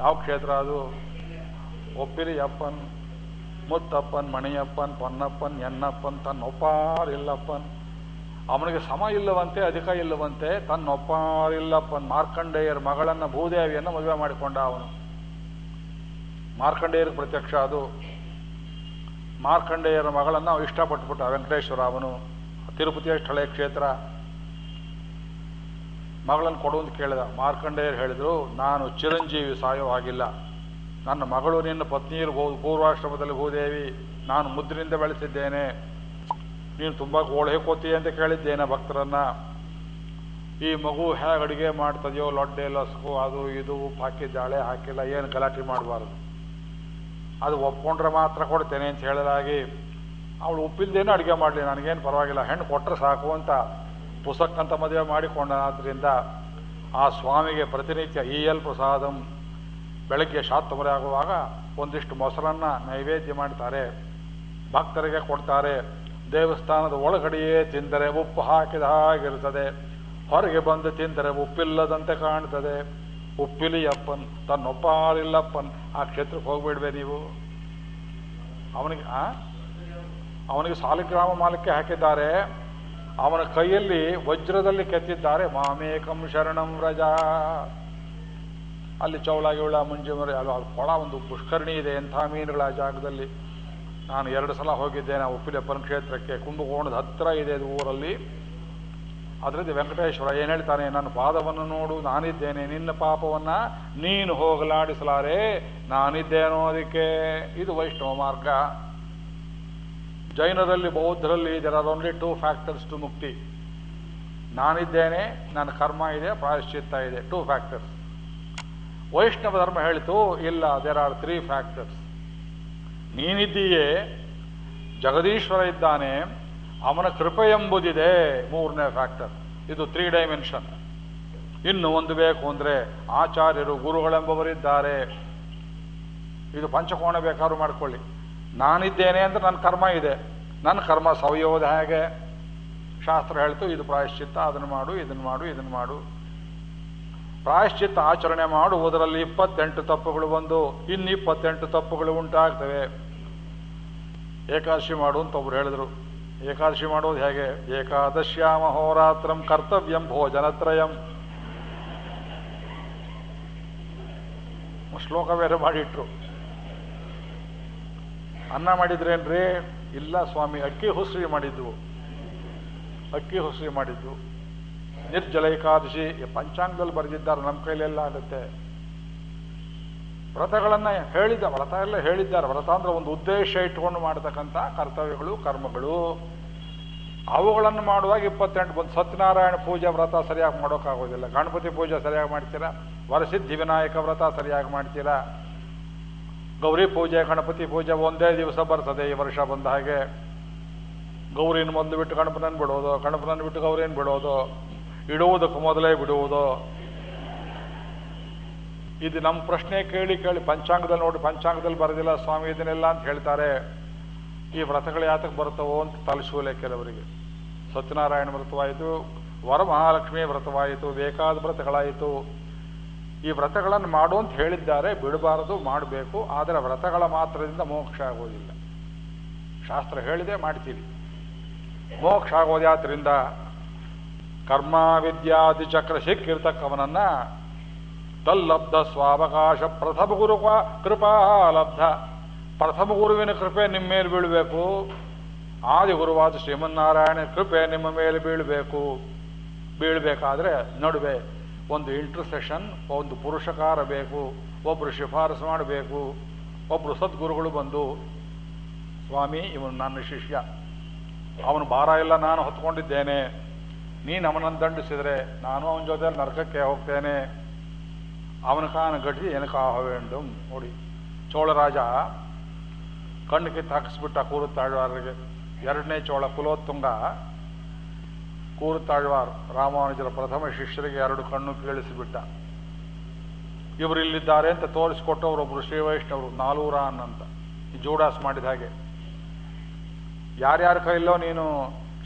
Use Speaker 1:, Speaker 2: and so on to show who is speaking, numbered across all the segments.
Speaker 1: ಯಾವ ಕ್ಷೇತ್ರ ಅದು? ಒಪ್ಪಿರಿ ಅಪ್ಪನ್, ಮುತ್ತಪ್ಪನ್, ಮಣಿಯಪ್ಪನ್, ಪೊನ್ನಪ್ಪನ್, ಎನ್ನಪ್ಪನ್, ತನ್ನೊಪ್ಪಾರಿಲ್ಲಪ್ಪನ್. ಅವನಿಗೆ ಸಮ ಇಲ್ಲವಂತೆ, ಅಧಿಕ ಇಲ್ಲವಂತೆ, ತನ್ನೊಪ್ಪಾರಿಲ್ಲಪ್ಪನ್. ಮಾರ್ಕಂಡೇಯರ ಮಗಳನ್ನ ಭೂದೇವಿಯನ್ನು ಮದುವೆ ಮಾಡಿಕೊಂಡ ಅವನು. ಮಾರ್ಕಂಡೇಯರಿಗೆ ಪ್ರತ್ಯಕ್ಷ ಅದು. ಮಾರ್ಕಂಡೇಯರ ಮಗಳನ್ನು ಇಷ್ಟಪಟ್ಬಿಟ್ಟ ವೆಂಕಟೇಶ್ವರ ಅವನು. ತಿರುಪತಿಯ ಸ್ಥಳೀಯ ಕ್ಷೇತ್ರ. ಮಗಳನ್ನು ಕೊಡು ಅಂತ ಕೇಳಿದ. ಮಾರ್ಕಂಡೇಯರು ಹೇಳಿದ್ರು, ನಾನು ಚಿರಂಜೀವಿ ಸಾಯೋ ಆಗಿಲ್ಲ ನನ್ನ ಮಗಳು ನಿನ್ನ ಪತ್ನಿಯರು ಭೂ ಪೂರ್ವಾಶ್ರಮದಲ್ಲಿ ಭೂದೇವಿ. ನಾನು ಮುದ್ರಿಂದ ಬೆಳೆಸಿದ್ದೇನೆ. ನೀನು ತುಂಬ ಗೋಳೆ ಕೋತಿ ಅಂತ ಕೇಳಿದ್ದೇನೆ ಭಕ್ತರನ್ನ. ಈ ಮಗು ಹೇಗೆ ಅಡುಗೆ ಮಾಡ್ತದೆಯೋ, ಲೊಡ್ಡೆ ಲಸ್ಕು ಅದು ಇದು, ಉಪ್ಪು ಹಾಕಿದ್ದಾಳೆ ಹಾಕಿಲ್ಲ, ಏನು ಗಲಾಟೆ ಮಾಡಬಾರ್ದು. ಅದು ಒಪ್ಕೊಂಡ್ರೆ ಮಾತ್ರ ಕೊಡ್ತೇನೆ ಅಂತ ಹೇಳಲಾಗಿ ಅವಳು ಉಪ್ಪಿಲ್ದೇನೂ ಅಡುಗೆ ಮಾಡಲಿ, ನನಗೇನು ಪರವಾಗಿಲ್ಲ. ಹೆಣ್ಣು ಕೊಟ್ಟರೆ ಸಾಕು ಅಂತ ಪುಸ್ತಕಂತ ಮದುವೆ ಮಾಡಿಕೊಂಡಾದ್ರಿಂದ ಆ ಸ್ವಾಮಿಗೆ ಪ್ರತಿನಿತ್ಯ ಇ ಎಲ್ ಪ್ರಸಾದಂ ಬೆಳಗ್ಗೆ ಶಾತ್ತಮರೆ ಆಗುವಾಗ ಒಂದಿಷ್ಟು ಮೊಸರನ್ನು ನೈವೇದ್ಯ ಮಾಡ್ತಾರೆ. ಭಕ್ತರಿಗೆ ಕೊಡ್ತಾರೆ. ದೇವಸ್ಥಾನದ ಒಳಗಡೆಯೇ ತಿಂದರೆ ಉಪ್ಪು ಹಾಕಿದ ಹಾಗಿರ್ತದೆ ಹೊರಗೆ ಬಂದು ತಿಂದರೆ ಉಪ್ಪಿಲ್ಲದಂತೆ ಕಾಣ್ತದೆ. ಉಪ್ಪಿಲಿ ಅಪ್ಪನ್ ತನ್ನೊಪ್ಪಾರಿಲ್ಲಪ್ಪನ್ ಆ ಕ್ಷೇತ್ರಕ್ಕೆ ಹೋಗ್ಬಿಡ್ಬೇ ನೀವು. ಅವನಿಗೆ ಅವನಿಗೆ ಸಾಲಿಗ್ರಾಮ ಮಾಲಕ್ಕೆ ಹಾಕಿದ್ದಾರೆ. ಅವನ ಕೈಯಲ್ಲಿ ವಜ್ರದಲ್ಲಿ ಕೆತ್ತಿದ್ದಾರೆ. ಮಾಮೇಕಂ ಶರಣಂ ರಜಾ ಅಲ್ಲಿ ಚೌಳ ಗಿವಳ ಅಲ್ಲ ಅಲ್ಲಿ ಕೊಳ ಒಂದು ಪುಷ್ಕರಣಿ ಇದೆ. ಎಂಥ ಮೀನುಗಳ ಜಾಗದಲ್ಲಿ? ನಾನು ಎರಡು ಸಲ ಹೋಗಿದ್ದೇನೆ. ಉಪ್ಪಿಲಪ್ಪನ ಕ್ಷೇತ್ರಕ್ಕೆ ಕುಂಭಕೋಣದ ಹತ್ತಿರ ಇದೆ ಅದು ಊರಲ್ಲಿ. ಅದರಿಂದ ವೆಂಕಟೇಶ್ವರ ಏನು ಹೇಳ್ತಾನೆ? ನನ್ನ ಪಾದವನ್ನು ನೋಡು, ನಾನಿದ್ದೇನೆ. ನಿನ್ನ ಪಾಪವನ್ನು ನೀನು ಹೋಗಲಾಡಿಸಲಾರೆ. ನಾನಿದ್ದೇನೋ ಅದಕ್ಕೆ. ಇದು ವೈಷ್ಣವ ಮಾರ್ಗ. ಜೈನರಲ್ಲಿ, ಬೌದ್ಧರಲ್ಲಿ there are only two factors to ಮುಕ್ತಿ ನಾನಿದ್ದೇನೆ, ನನ್ನ ಕರ್ಮ ಇದೆ, ಪ್ರಾಯಶ್ಚಿತ್ತ ಇದೆ ಟೂ ಫ್ಯಾಕ್ಟರ್ಸ್ ವೈಷ್ಣವ ಧರ್ಮ ಹೇಳಿತು, ಇಲ್ಲ ದೇರ್ ಆರ್ ತ್ರೀ ಫ್ಯಾಕ್ಟರ್ಸ್ ನೀನಿದ್ದೀಯೇ, ಜಗದೀಶ್ವರ ಇದ್ದಾನೆ, ಅವನ ಕೃಪೆ ಎಂಬುದಿದೆ, ಮೂರನೇ ಫ್ಯಾಕ್ಟರ್ ಇದು ತ್ರೀ ಡೈಮೆನ್ಷನ್ ಇನ್ನು ಒಂದು ಬೇಕು ಅಂದರೆ, ಆಚಾರ್ಯರು, ಗುರುಗಳೆಂಬವರಿದ್ದಾರೆ. ಇದು ಪಂಚಕೋಣ ಬೇಕಾದ್ರೂ ಮಾಡ್ಕೊಳ್ಳಿ. ನಾನಿದ್ದೇನೆ ಅಂದ್ರೆ ನನ್ನ ಕರ್ಮ ಇದೆ. ನನ್ನ ಕರ್ಮ ಸವಯೋದ ಹೇಗೆ? ಶಾಸ್ತ್ರ ಹೇಳ್ತು, ಇದು ಪ್ರಾಯಶ್ಚಿತ್ತ, ಅದನ್ನು ಮಾಡು, ಇದನ್ನು ಮಾಡು ಇದನ್ನು ಮಾಡು. ಪ್ರಾಯಶ್ಚಿತ್ತ ಆಚರಣೆ ಮಾಡುವುದರಲ್ಲಿ ಇಪ್ಪತ್ತೆಂಟು ತಪ್ಪುಗಳು ಬಂದು ಇನ್ನು ಇಪ್ಪತ್ತೆಂಟು ತಪ್ಪುಗಳು ಉಂಟಾಗ್ತವೆ. ಏಕಾದಶಿ ಮಾಡು ಅಂತ ಒಬ್ರು ಹೇಳಿದ್ರು. ಏಕಾದಶಿ ಮಾಡೋದು ಹೇಗೆ? ಏಕಾದಶ್ಯಾಮ ಹೋರಾತ್ರಂ ಕರ್ತವ್ಯಂ ಭೋಜನತ್ರಯಂ. ಶ್ಲೋಕ ಬೇರೆ ಮಾಡಿಟ್ರು. ಅನ್ನ ಮಾಡಿದ್ರೇನ್ರಿ? ಇಲ್ಲ ಸ್ವಾಮಿ, ಅಕ್ಕಿ ಹುಸ್ರಿ ಮಾಡಿದ್ವು. ಅಕ್ಕಿ ಹುಸ್ರಿ ಮಾಡಿದ್ದು ನಿರ್ಜಲ ಏಕಾದಶಿ ಪಂಚಾಂಗದಲ್ಲಿ ಬರೆದಿದ್ದಾರೆ, ನಮ್ಮ ಕೈಲೆಲ್ಲ ಆಗುತ್ತೆ. ವ್ರತಗಳನ್ನ ಹೇಳಿದ್ದ, ವ್ರತ ಎಲ್ಲ ಹೇಳಿದ್ದಾರೆ. ವ್ರತ ಅಂದ್ರೆ ಒಂದು ಉದ್ದೇಶ ಇಟ್ಕೊಂಡು ಮಾಡತಕ್ಕಂಥ ಕರ್ತವ್ಯಗಳು, ಕರ್ಮಗಳು. ಅವುಗಳನ್ನು ಮಾಡುವಾಗ ಇಪ್ಪತ್ತೆಂಟು ಬಂದು ಸತ್ಯನಾರಾಯಣ ಪೂಜೆ ವ್ರತ ಸರಿಯಾಗಿ ಮಾಡೋಕ್ಕಾಗೋದಿಲ್ಲ. ಗಣಪತಿ ಪೂಜೆ ಸರಿಯಾಗಿ ಮಾಡ್ತೀರಾ? ವರಸಿದ್ಧಿ ವಿನಾಯಕ ವ್ರತ ಸರಿಯಾಗಿ ಮಾಡ್ತೀರಾ? ಗೌರಿ ಪೂಜೆ, ಗಣಪತಿ ಪೂಜೆ ಒಂದೇ ದಿವಸ ಬರ್ತದೆ ಈ ವರ್ಷ ಬಂದ ಹಾಗೆ. ಗೌರಿನ ಮೊದಲು ಬಿಟ್ಟು ಗಣಪನನ್ನು ಬಿಡೋದು, ಗಣಪನನ್ನು ಬಿಟ್ಟು ಗೌರಿನ ಬಿಡೋದು, ಇಡುವುದಕ್ಕೆ ಮೊದಲೇ ಬಿಡುವುದು. ಇದು ನಮ್ಮ ಪ್ರಶ್ನೆ ಕೇಳಿ ಕೇಳಿ ಪಂಚಾಂಗದಲ್ಲಿ ನೋಡಿ, ಪಂಚಾಂಗದಲ್ಲಿ ಬರೋದಿಲ್ಲ ಸ್ವಾಮಿ, ಇದನ್ನೆಲ್ಲ ಅಂತ ಹೇಳ್ತಾರೆ. ಈ ವ್ರತಗಳು ಯಾತಕ್ಕೆ ಬರ್ತವೋ ಅಂತ ತಲುಸೂಲೆ ಕೆಲವರಿಗೆ. ಸತ್ಯನಾರಾಯಣ ವ್ರತವಾಯಿತು, ವರಮಹಾಲಕ್ಷ್ಮಿ ವ್ರತವಾಯಿತು, ಬೇಕಾದ ವ್ರತಗಳಾಯಿತು. ಈ ವ್ರತಗಳನ್ನು ಮಾಡು ಅಂತ ಹೇಳಿದ್ದಾರೆ, ಬಿಡಬಾರದು, ಮಾಡಬೇಕು, ಆದರೆ ವ್ರತಗಳ ಮಾತ್ರದಿಂದ ಮೋಕ್ಷ ಆಗೋದಿಲ್ಲ. ಶಾಸ್ತ್ರ ಹೇಳಿದೆ ಮಾಡ್ತೀವಿ ಮೋಕ್ಷ ಆಗೋದ್ಯಾದ್ರಿಂದ ಕರ್ಮ ವಿದ್ಯಾದಿ ಚಕ್ರ ಸಿಕ್ಕಿರ್ತಕ್ಕವನನ್ನ ತಲ್ಲಬ್ಧ, ಸ್ವಾವಕಾಶ, ಪ್ರಥಮ ಗುರು ಕೃಪಾ ಲಬ್ಧ. ಪ್ರಥಮ ಗುರುವಿನ ಕೃಪೆ ನಿಮ್ಮ ಮೇಲೆ ಬೀಳಬೇಕು. ಆದಿ ಗುರುವಾದ ಶ್ರೀಮನ್ನಾರಾಯಣ ಕೃಪೆ ನಿಮ್ಮ ಮೇಲೆ ಬೀಳಬೇಕು. ಬೀಳಬೇಕಾದ್ರೆ ನಡುವೆ ಒಂದು ಇಂಟ್ರಸೆಷನ್ ಒಂದು ಪುರುಷಕಾರ ಬೇಕು ಒಬ್ಬರು ಶಿಫಾರಸು ಮಾಡಬೇಕು ಒಬ್ಬರು ಸದ್ಗುರುಗಳು ಬಂದು, ಸ್ವಾಮಿ, ಇವನು ನನ್ನ ಶಿಷ್ಯ. ಅವನು ಭಾರ ಎಲ್ಲ ನಾನು ಹೊತ್ಕೊಂಡಿದ್ದೇನೆ. ನೀನು ಅವನನ್ನು ದಂಡಿಸಿದರೆ ನಾನು ಅವನ ಜೊತೆ ನರಕಕ್ಕೆ ಹೋಗ್ತೇನೆ. ಅವನ ಕಾನ ಗಟ್ಟಿ ಎನಕಾಹ ವೇಂಡು ನೋಡಿ, ಚೋಳರಾಜ ಕಣ್ಣು ಕಿತ್ತು ಹಾಕಿಸ್ಬಿಟ್ಟ ಕೂರುತ್ತಾಳ್ವಾರರಿಗೆ ಎರಡನೇ ಚೋಳ ಕುಲೋತ್ತುಂಗ ಕೂರುತ್ತಾಳ್ವಾರ್ ರಾಮಾನುಜರ ಪ್ರಥಮ ಶಿಷ್ಯರಿಗೆ ಎರಡು ಕಣ್ಣು ಕೇಳಿಸಿಬಿಟ್ಟ. ಇವರು ಇಲ್ಲಿದ್ದಾರೆ ಅಂತ ತೋರಿಸ್ಕೊಟ್ಟವರೊಬ್ರು ಶ್ರೀ ವೈಷ್ಣವರು ನಾಲೂರ ಅಂತ ಜೋಡಾಸ್ ಮಾಡಿದ ಹಾಗೆ. ಯಾರ್ಯಾರ ಕೈಲೋ ನೀನು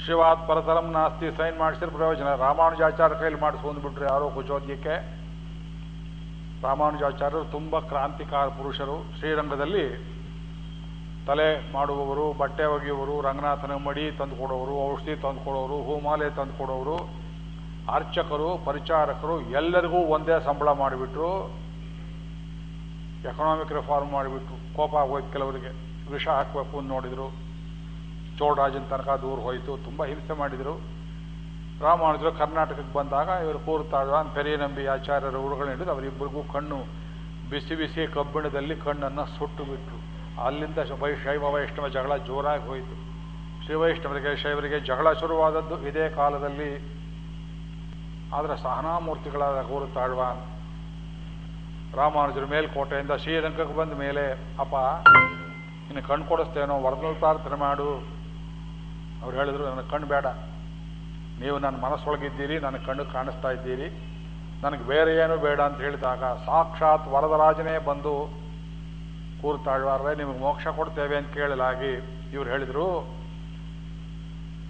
Speaker 1: ಶಿವಾತ್ ಪರತರಂ ನಾಸ್ತಿ ಸೈನ್ ಮಾಡಿಸಿದ್ರೆ ಪ್ರಯೋಜನ. ರಾಮಾನುಜಾಚಾರ್ಯ ಕೈಲಿ ಮಾಡಿಸು ಅಂದ್ಬಿಟ್ರು ಯಾರೋ ಕುಚೋದ್ಯಕ್ಕೆ. ರಾಮಾನುಜಾಚಾರ್ಯರು ತುಂಬ ಕ್ರಾಂತಿಕಾರ ಪುರುಷರು. ಶ್ರೀರಂಗದಲ್ಲಿ ತಲೆ ಮಾಡುವವರು, ಬಟ್ಟೆ ಒಗೆಯುವರು ರಂಗನಾಥನ ಮಡಿ ತಂದು ಕೊಡೋರು, ಔಷಧಿ ತಂದು ಕೊಡೋರು, ಹೂಮಾಲೆ ತಂದು ಕೊಡೋರು, ಅರ್ಚಕರು, ಪರಿಚಾರಕರು ಎಲ್ಲರಿಗೂ ಒಂದೇ ಸಂಬಳ ಮಾಡಿಬಿಟ್ರು. ಎಕನಾಮಿಕ್ ರಿಫಾರ್ಮ್ ಮಾಡಿಬಿಟ್ರು. ಕೋಪ ಆಗೋಯ್ತು ಕೆಲವರಿಗೆ. ವಿಷ ಹಾಕಬೇಕು ಅಂತ ನೋಡಿದರು. ಚೋಳರಾಜನ ತನಕ ದೂರ ಹೋಯಿತು. ತುಂಬ ಹಿಂಸೆ ಮಾಡಿದರು. ರಾಮಾನುಜರು ಕರ್ನಾಟಕಕ್ಕೆ ಬಂದಾಗ ಇವರು ಕೂರ್ತಾಳ್ವ ಪೆರಿಯ ನಂಬಿ ಆಚಾರ್ಯರ ಊರುಗಳನ್ನ ಹಿಡಿದು ಅವರಿಬ್ಬರಿಗೂ ಕಣ್ಣು ಬಿಸಿ ಬಿಸಿ ಕಬ್ಬಿಣದಲ್ಲಿ ಕಣ್ಣನ್ನು ಸುಟ್ಟು ಬಿಟ್ರು. ಅಲ್ಲಿಂದ ಶೈವ ವೈಷ್ಣವ ಜಗಳ ಜೋರಾಗಿ ಹೋಯಿತು. ಶ್ರೀ ವೈಷ್ಣವರಿಗೆ, ಶೈವರಿಗೆ ಜಗಳ ಶುರುವಾದದ್ದು ಇದೇ ಕಾಲದಲ್ಲಿ. ಆದರೆ ಸಹನಾಮೂರ್ತಿಗಳಾದ ತಾಳ್ವಾನ್ ರಾಮಾನುಜರು ಮೇಲ್ಕೋಟೆಯಿಂದ ಶ್ರೀರಂಗಕ್ಕೆ ಬಂದ ಮೇಲೆ, ಅಪ್ಪ, ನಿನ್ನ ಕಣ್ಣು ಕೊಡಿಸ್ತೇನೋ ವರದಲ್ಲಿ ಪ್ರಾರ್ಥನೆ ಮಾಡು. ಅವ್ರು ಹೇಳಿದರು ನನಗೆ ಕಣ್ಣು ಬೇಡ. ನೀವು ನನ್ನ ಮನಸ್ಸೊಳಗಿದ್ದೀರಿ ನನಗೆ ಕಣ್ಣು ಕಾಣಿಸ್ತಾ ಇದ್ದೀರಿ. ನನಗೆ ಬೇರೆ ಏನೂ ಬೇಡ ಅಂತ ಹೇಳಿದಾಗ ಸಾಕ್ಷಾತ್ ವರದರಾಜನೇ ಬಂದು ಕೂರ್ತಾಳ್ವಾರ್ರೆ ನಿಮಗೆ ಮೋಕ್ಷ ಕೊಡ್ತೇವೆ ಅಂತ ಕೇಳಲಾಗಿ ಇವ್ರು ಹೇಳಿದರು,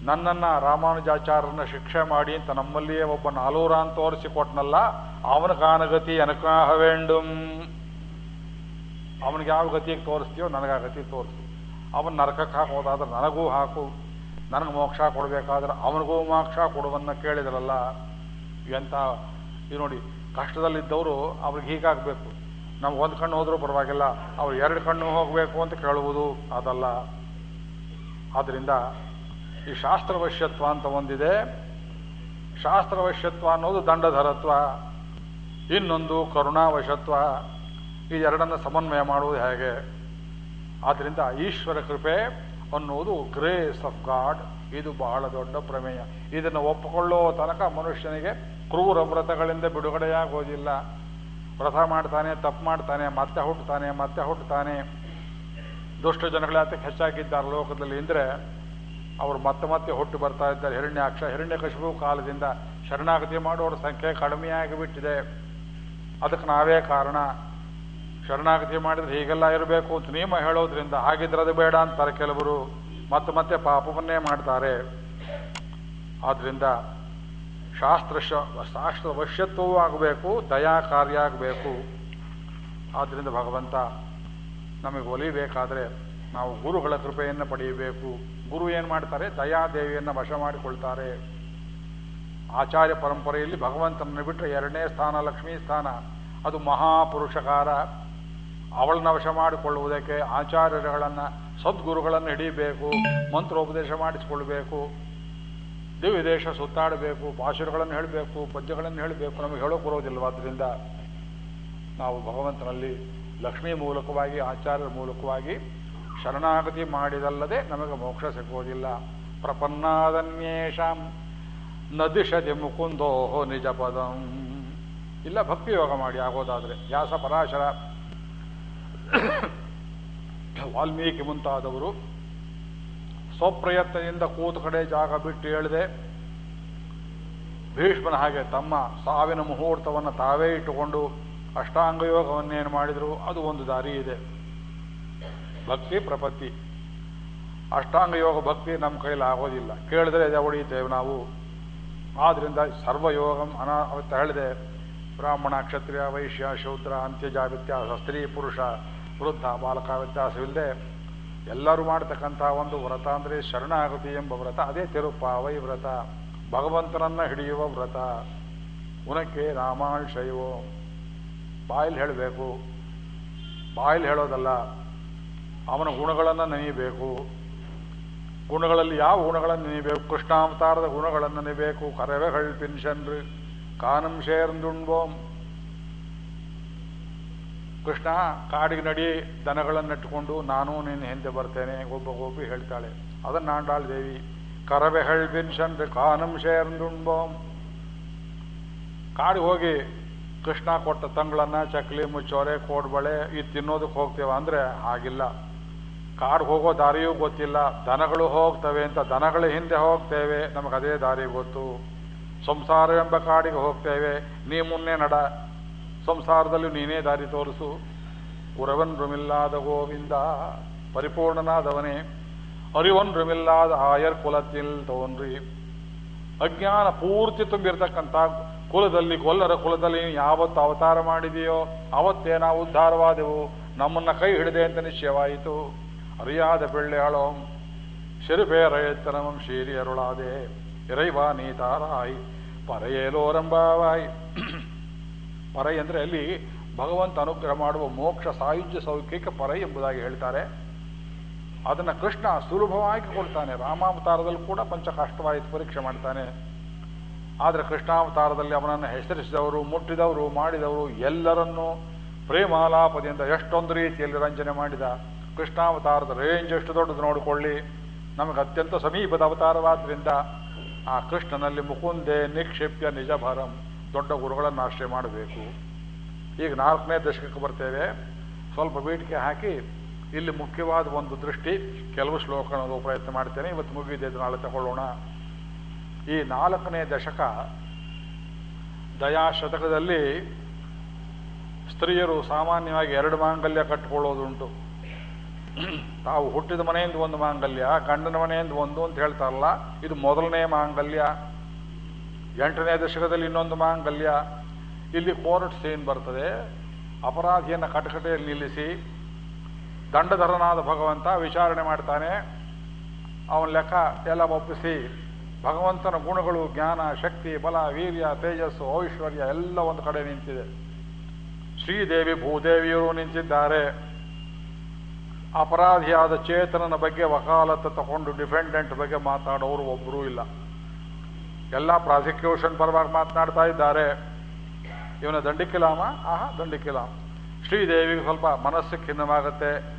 Speaker 1: ನನ್ನನ್ನು ರಾಮಾನುಜಾಚಾರ್ಯರನ್ನ ಶಿಕ್ಷೆ ಮಾಡಿ ಅಂತ ನಮ್ಮಲ್ಲಿಯೇ ಒಬ್ಬ ನಾಲೂರ ಅಂತ ತೋರಿಸಿಕೊಟ್ನಲ್ಲ ಅವನ ಕಾನಗತಿ ಎನಕಾಹ ವೇಂಡುಂ ಅವನಿಗೆ ಯಾವ ಗತಿಗೆ ತೋರಿಸ್ತೀಯೋ ನನಗೆ ಆ ಗತಿ ತೋರಿಸು. ಅವನು ನರಕಕ್ಕೆ ಹಾಕೋದಾದ್ರೆ ನನಗೂ ಹಾಕು. ನನಗೆ ಮೋಕ್ಷ ಕೊಡಬೇಕಾದ್ರೆ ಅವನಿಗೂ ಮೋಕ್ಷ ಕೊಡುವನ್ನ ಕೇಳಿದ್ರಲ್ಲ ಎಂಥ ಇದು ನೋಡಿ, ಕಷ್ಟದಲ್ಲಿದ್ದವರು ಅವ್ರಿಗೆ ಹೀಗಾಗಬೇಕು. ನಮ್ಗೆ ಒಂದು ಕಣ್ಣು ಹೋದರೂ ಪರವಾಗಿಲ್ಲ, ಅವ್ರು ಎರಡು ಕಣ್ಣು ಹೋಗಬೇಕು ಅಂತ ಕೇಳುವುದು ಅದಲ್ಲ. ಆದ್ದರಿಂದ ಈ ಶಾಸ್ತ್ರವಶ್ಯತ್ವ ಅಂತ ಒಂದಿದೆ. ಶಾಸ್ತ್ರವಶ್ಯತ್ವ ಅನ್ನೋದು ದಂಡಧರತ್ವ, ಇನ್ನೊಂದು ಕರುಣಾವಶತ್ವ. ಇದೆರಡನ್ನು ಸಮನ್ವಯ ಮಾಡುವುದು ಹೇಗೆ? ಆದ್ದರಿಂದ ಈಶ್ವರ ಕೃಪೆ ಅನ್ನುವುದು ಗ್ರೇಸ್ ಆಫ್ ಗಾಡ್ ಇದು ಬಹಳ ದೊಡ್ಡ ಪ್ರಮೇಯ. ಇದನ್ನು ಒಪ್ಪಿಕೊಳ್ಳೋ ತನಕ ಮನುಷ್ಯನಿಗೆ ಕ್ರೂರ ವ್ರತಗಳಿಂದ ಬಿಡುಗಡೆಯಾಗೋದಿಲ್ಲ. ವ್ರತ ಮಾಡ್ತಾನೆ, ತಪ್ಪು ಮಾಡ್ತಾನೆ, ಮತ್ತೆ ಹುಟ್ಟುತ್ತಾನೆ ಮತ್ತೆ ಹುಟ್ಟುತ್ತಾನೆ ದುಷ್ಟ ಜನಗಳ ಹೆಚ್ಚಾಗಿದ್ದಾರೆ ಲೋಕದಲ್ಲಿ ಅಂದರೆ ಅವರು ಮತ್ತೆ ಮತ್ತೆ ಹುಟ್ಟು ಬರ್ತಾ ಇದ್ದಾರೆ. ಹಿರಣ್ಯಾಕ್ಷ, ಹಿರಣ್ಯಕಶಿಪು ಕಾಲದಿಂದ ಶರಣಾಗತಿ ಮಾಡೋರ ಸಂಖ್ಯೆ ಕಡಿಮೆಯಾಗಿಬಿಟ್ಟಿದೆ ಅದಕ್ಕೆ ನಾವೇ ಕಾರಣ. ಶರಣಾಗತಿ ಮಾಡಿದರೆ ಹೀಗೆಲ್ಲ ಇರಬೇಕು ಅಂತ ನಿಯಮ ಹೇಳೋದ್ರಿಂದ ಹಾಗಿದ್ರೆ ಅದು ಬೇಡ ಅಂತಾರೆ ಕೆಲವರು. ಮತ್ತೆ ಮತ್ತೆ ಪಾಪವನ್ನೇ ಮಾಡ್ತಾರೆ. ಆದ್ರಿಂದ ಶಾಸ್ತ್ರ ಶಾಸ್ತ್ರ ವಶ್ಯತ್ವವೂ ಆಗಬೇಕು ದಯಾ ಕಾರ್ಯ ಆಗಬೇಕು. ಆದ್ದರಿಂದ ಭಗವಂತ, ನಮಗೆ ಒಲಿಬೇಕಾದರೆ ನಾವು ಗುರುಗಳ ಕೃಪೆಯನ್ನು ಪಡೆಯಬೇಕು. ಗುರು ಏನು ಮಾಡ್ತಾರೆ? ದಯಾದೇವಿಯನ್ನು ವಶ ಮಾಡಿಕೊಳ್ತಾರೆ. ಆಚಾರ್ಯ ಪರಂಪರೆಯಲ್ಲಿ ಭಗವಂತನನ್ನು ಬಿಟ್ಟರೆ ಎರಡನೇ ಸ್ಥಾನ, ಲಕ್ಷ್ಮೀ ಸ್ಥಾನ. ಅದು ಮಹಾಪುರುಷಕಾರ. ಅವಳನ್ನ ವಶ ಮಾಡಿಕೊಳ್ಳುವುದಕ್ಕೆ ಆಚಾರ್ಯರುಗಳನ್ನು, ಸದ್ಗುರುಗಳನ್ನು ಹಿಡಿಯಬೇಕು ಮಂತ್ರೋಪದೇಶ ಮಾಡಿಸಿಕೊಳ್ಬೇಕು. ದಿವ್ಯದೇಶ ಸುತ್ತಾಡಬೇಕು ಭಾಷೆಗಳನ್ನು ಹೇಳಬೇಕು, ಪದ್ಯಗಳನ್ನು ಹೇಳಬೇಕು, ನಮಗೆ ಹೇಳೋಕೆ ಬರೋದಿಲ್ವ? ಅದರಿಂದ ನಾವು ಭಗವಂತನಲ್ಲಿ ಲಕ್ಷ್ಮೀ ಮೂಲಕವಾಗಿ, ಆಚಾರ್ಯರ ಮೂಲಕವಾಗಿ ಶರಣಾಗತಿ ಮಾಡಿದಲ್ಲದೆ ನಮಗೆ ಮೋಕ್ಷ ಸಿಗೋದಿಲ್ಲ ಪ್ರಪನ್ನಾದನ್ಯೇಷಾಂ ನದಿಷದಿ ಮುಕುಂದೋಹೋ ನಿಜ ಪದಂ. ಇಲ್ಲ, ಭಕ್ತಿ ಯೋಗ ಮಾಡಿ ಆಗೋದಾದರೆ. ವ್ಯಾಸ ಪರಾಶರ ವಾಲ್ಮೀಕಿ ಮುಂತಾದವರು ಸ್ವಪ್ರಯತ್ನದಿಂದ ಕೂತು ಕಡೆ ಜಾಗ ಬಿಟ್ಟು ಹೇಳಿದೆ. ಭೀಷ್ಮನ ಹಾಗೆ ತಮ್ಮ ಸಾವಿನ ಮುಹೂರ್ತವನ್ನು ತಾವೇ ಇಟ್ಟುಕೊಂಡು ಅಷ್ಟಾಂಗ ಯೋಗವನ್ನೇನು ಮಾಡಿದ್ರು? ಅದು ಒಂದು ದಾರಿ ಇದೆ. ಭಕ್ತಿ ಪ್ರಪತ್ತಿ. ಅಷ್ಟಾಂಗ ಯೋಗ ಭಕ್ತಿ ನಮ್ಮ ಕೈಲಿ ಆಗೋದಿಲ್ಲ. ಕೇಳಿದ್ರೆ ಎದೆ ಹೊಡೆಯುತ್ತೇವೆ ನಾವು. ಆದ್ದರಿಂದ ಸರ್ವಯೋಗಂ ಅನಾ ಹೇಳಿದೆ. ಬ್ರಾಹ್ಮಣ, ಕ್ಷತ್ರಿಯ, ವೈಶ್ಯ, ಶೂದ್ರ ಅಂತ್ಯಜ ವ್ಯತ್ಯಾಸ ಸ್ತ್ರೀ ಪುರುಷ, ವೃದ್ಧ, ಬಾಲಕ ವ್ಯತ್ಯಾಸವಿಲ್ಲದೆ ಎಲ್ಲರೂ ಮಾಡ್ತಕ್ಕಂಥ ಒಂದು ವ್ರತ ಅಂದರೆ ಶರಣಾಗತಿ ಎಂಬ ವ್ರತ, ಅದೇ ತಿರುಪಾವೈ ವ್ರತ. ಭಗವಂತನನ್ನ ಹಿಡಿಯುವ ವ್ರತ. ಉನಕ್ಕೆ ಶೈವೋ ಬಾಯಲ್ಲಿ ಹೇಳಬೇಕು. ಬಾಯಲ್ಲಿ ಹೇಳೋದಲ್ಲ, ಅವನ ಗುಣಗಳನ್ನು ನೆನೆಯಬೇಕು ಗುಣಗಳಲ್ಲಿ ಯಾವ ಗುಣಗಳನ್ನು ನೆನೆಯಬೇಕು ಕೃಷ್ಣಾವತಾರದ ಗುಣಗಳನ್ನು ನೆನೆಯಬೇಕು ಕರವೆಗಳು ಪಿನ್ಷನ್ರು ಕಾನಂ ಶೇರ್ದುಣ್ಬೋಂ ಕೃಷ್ಣ ಕಾಡಿಗೆ ನಡಿ ದನಗಳನ್ನಿಟ್ಟುಕೊಂಡು ನಾನು ನಿನ್ನ ಹಿಂದೆ ಬರ್ತೇನೆ ಒಬ್ಬ ಗೋಪಿ ಹೇಳ್ತಾಳೆ. ಅದನ್ನು ಆಂಡಾಳ್ ದೇವಿ ಕರಬೆಹಳ್ ಬಿನ್ ಚಂದ್ರ ಕಾನಂ ಶೇರ್ದುಣ್ಬೋಂ ಕಾಡಿಗೆ ಹೋಗಿ ಕೃಷ್ಣ ಕೊಟ್ಟ ತಂಗಳನ್ನು ಚಕ್ಲಿ ಮುಚ್ಚೋರೆ ಕೋಡ್ಬಳೆ ಇದು ತಿನ್ನೋದಕ್ಕೆ ಹೋಗ್ತೇವೆ ಅಂದರೆ ಆಗಿಲ್ಲ. ಕಾಡು ಹೋಗೋ ದಾರಿಯೂ ಗೊತ್ತಿಲ್ಲ, ದನಗಳು ಹೋಗ್ತವೆ ಅಂತ ದನಗಳ ಹಿಂದೆ ಹೋಗ್ತೇವೆ, ನಮಗೆ ಅದೇ ದಾರಿ ಗೊತ್ತು. ಸಂಸಾರವೆಂಬ ಕಾಡಿಗೆ ಹೋಗ್ತೇವೆ, ನೀ ಮುನ್ನೆ ನಡ ಸಂಸಾರದಲ್ಲಿ ನೀನೇ ದಾರಿ ತೋರಿಸು. ಉರವನ್ರುಮಿಲ್ಲಾದ ಗೋವಿಂದ, ಪರಿಪೂರ್ಣನಾದವನೇ. ಅರಿವನ್ ರುಮಿಲ್ಲಾದ ಆಯರ್ ಕುಲತಿಲ್ ತೋನ್ರಿ. ಅಜ್ಞಾನ ಪೂರ್ತಿ ತುಂಬಿರ್ತಕ್ಕಂಥ ಕುಲದಲ್ಲಿ ಕೊಲ್ಲರ ಕುಲದಲ್ಲಿ ಯಾವತ್ತು ಅವತಾರ ಮಾಡಿದೆಯೋ, ಅವತ್ತೇ ನಾವು ಉದ್ಧಾರವಾದೆವು. ನಮ್ಮನ್ನ ಕೈ ಹಿಡಿದೆ ಅಂತ ನಿಶ್ಚಯವಾಯಿತು. ಅರಿಯಾದ ಬೆಳ್ಳೆಯಾಳೋಂ ಸಿರುಪೇರಯತ್ತನಮಂ ಶೀರಿ ಅರುಳಾದೆ. ಇರೈವಾ ನೀತಾರಾಯ್ ಪರೆಯೇಲೋರಂಬಾವಾಯ್ ಪರೈ ಅಂದರೆ ಅಲ್ಲಿ ಭಗವಂತ ಅನುಗ್ರಹ ಮಾಡುವ ಮೋಕ್ಷ ಸಾಯುಜ್ಯ ಸೌಖ್ಯಕ್ಕೆ ಪರೈ ಎಂಬುದಾಗಿ ಹೇಳ್ತಾರೆ. ಅದನ್ನು ಕೃಷ್ಣ ಸುಲಭವಾಗಿ ಕೊಡ್ತಾನೆ. ರಾಮಾವತಾರದಲ್ಲಿ ಕೂಡ ಪಂಚಕಾಷ್ಟವಾಯಿತು ಪರೀಕ್ಷೆ ಮಾಡ್ತಾನೆ. ಆದರೆ ಕೃಷ್ಣಾವತಾರದಲ್ಲಿ ಅವನನ್ನು ಹೆಸರಿಸಿದವರು, ಮುಟ್ಟಿದವರು, ಮಾಡಿದವರು ಎಲ್ಲರನ್ನೂ ಪ್ರೇಮಾಲಾಪದಿಂದ ಎಷ್ಟೊಂದು ರೀತಿಯಲ್ಲಿ ರಂಜನೆ ಮಾಡಿದ. ಕೃಷ್ಣಾವತಾರದ ರೇಂಜ್ ಎಷ್ಟು ದೊಡ್ಡದು ನೋಡಿಕೊಳ್ಳಿ. ನಮಗೆ ಅತ್ಯಂತ ಸಮೀಪದ ಅವತಾರವಾದ್ದರಿಂದ ಆ ಕೃಷ್ಣನಲ್ಲಿ ಮುಕುಂದೆ ನಿಕ್ಷಿಪ್ಯ ನಿಜಭರಂ. ದೊಡ್ಡ ಗುರುಗಳನ್ನು ಆಶ್ರಯ ಮಾಡಬೇಕು. ಈಗ ನಾಲ್ಕನೇ ದಶಕಕ್ಕೆ ಬರ್ತೇವೆ. ಸ್ವಲ್ಪ ಬೇಡಿಕೆ ಹಾಕಿ ಇಲ್ಲಿ ಮುಖ್ಯವಾದ ಒಂದು ದೃಷ್ಟಿ ಕೆಲವು ಶ್ಲೋಕಗಳನ್ನು ಪ್ರಯತ್ನ ಮಾಡ್ತೇನೆ. ಇವತ್ತು ಮುಗಿದಿದೆ ನಾಳೆ ತಗೊಳ್ಳೋಣ. ಈ ನಾಲ್ಕನೇ ದಶಕ ದಯಾ ಶತಕದಲ್ಲಿ ಸ್ತ್ರೀಯರು ಸಾಮಾನ್ಯವಾಗಿ ಎರಡು ಮಾಂಗಲ್ಯ ಕಟ್ಟಿಕೊಳ್ಳೋದುಂಟು. ತಾವು ಹುಟ್ಟಿದ ಮನೆಯಿಂದ ಒಂದು ಮಾಂಗಲ್ಯ, ಗಂಡನ ಮನೆಯಿಂದ ಒಂದು ಅಂತ ಹೇಳ್ತಾರಲ್ಲ, ಇದು ಮೊದಲನೇ ಮಾಂಗಲ್ಯ. ಎಂಟನೇ ದಶಕದಲ್ಲಿ ಇನ್ನೊಂದು ಮಾಂಗಲ್ಯ. ಇಲ್ಲಿ ಕೋರ್ಟ್ ಸೀನ್ ಬರ್ತದೆ. ಅಪರಾಧಿಯನ್ನು ಕಟಕಟೆಯಲ್ಲಿ ನಿಲ್ಲಿಸಿ ದಂಡಧರನಾದ ಭಗವಂತ ವಿಚಾರಣೆ ಮಾಡ್ತಾನೆ. ಅವನ ಲೆಕ್ಕ ಎಲ್ಲ ಒಪ್ಪಿಸಿ ಭಗವಂತನ ಗುಣಗಳು, ಜ್ಞಾನ, ಶಕ್ತಿ, ಬಲ, ವೀರ್ಯ, ತೇಜಸ್ಸು, ಐಶ್ವರ್ಯ ಎಲ್ಲ ಒಂದು ಕಡೆ ನಿಂತಿದೆ. ಶ್ರೀದೇವಿ ಭೂದೇವಿಯರು ನಿಂತಿದ್ದಾರೆ. ಅಪರಾಧಿಯಾದ ಚೇತನನ ಬಗ್ಗೆ ವಕಾಲತ್ತು ತಗೊಂಡು ಡಿಫೆಂಡೆಂಟ್ ಬಗ್ಗೆ ಮಾತಾಡೋರು ಒಬ್ಬರೂ ಇಲ್ಲ. ಎಲ್ಲ ಪ್ರಾಸಿಕ್ಯೂಷನ್ ಪರವಾಗಿ ಮಾತನಾಡ್ತಾ ಇದ್ದಾರೆ. ಇವನ ದಂಡಿಕಿಲಾಮ? ಆಹಾ, ದಂಡಿಕಿಲಾಮ. ಶ್ರೀದೇವಿಗೆ ಸ್ವಲ್ಪ ಮನಸ್ಸು ಖಿನ್ನವಾಗುತ್ತೆ.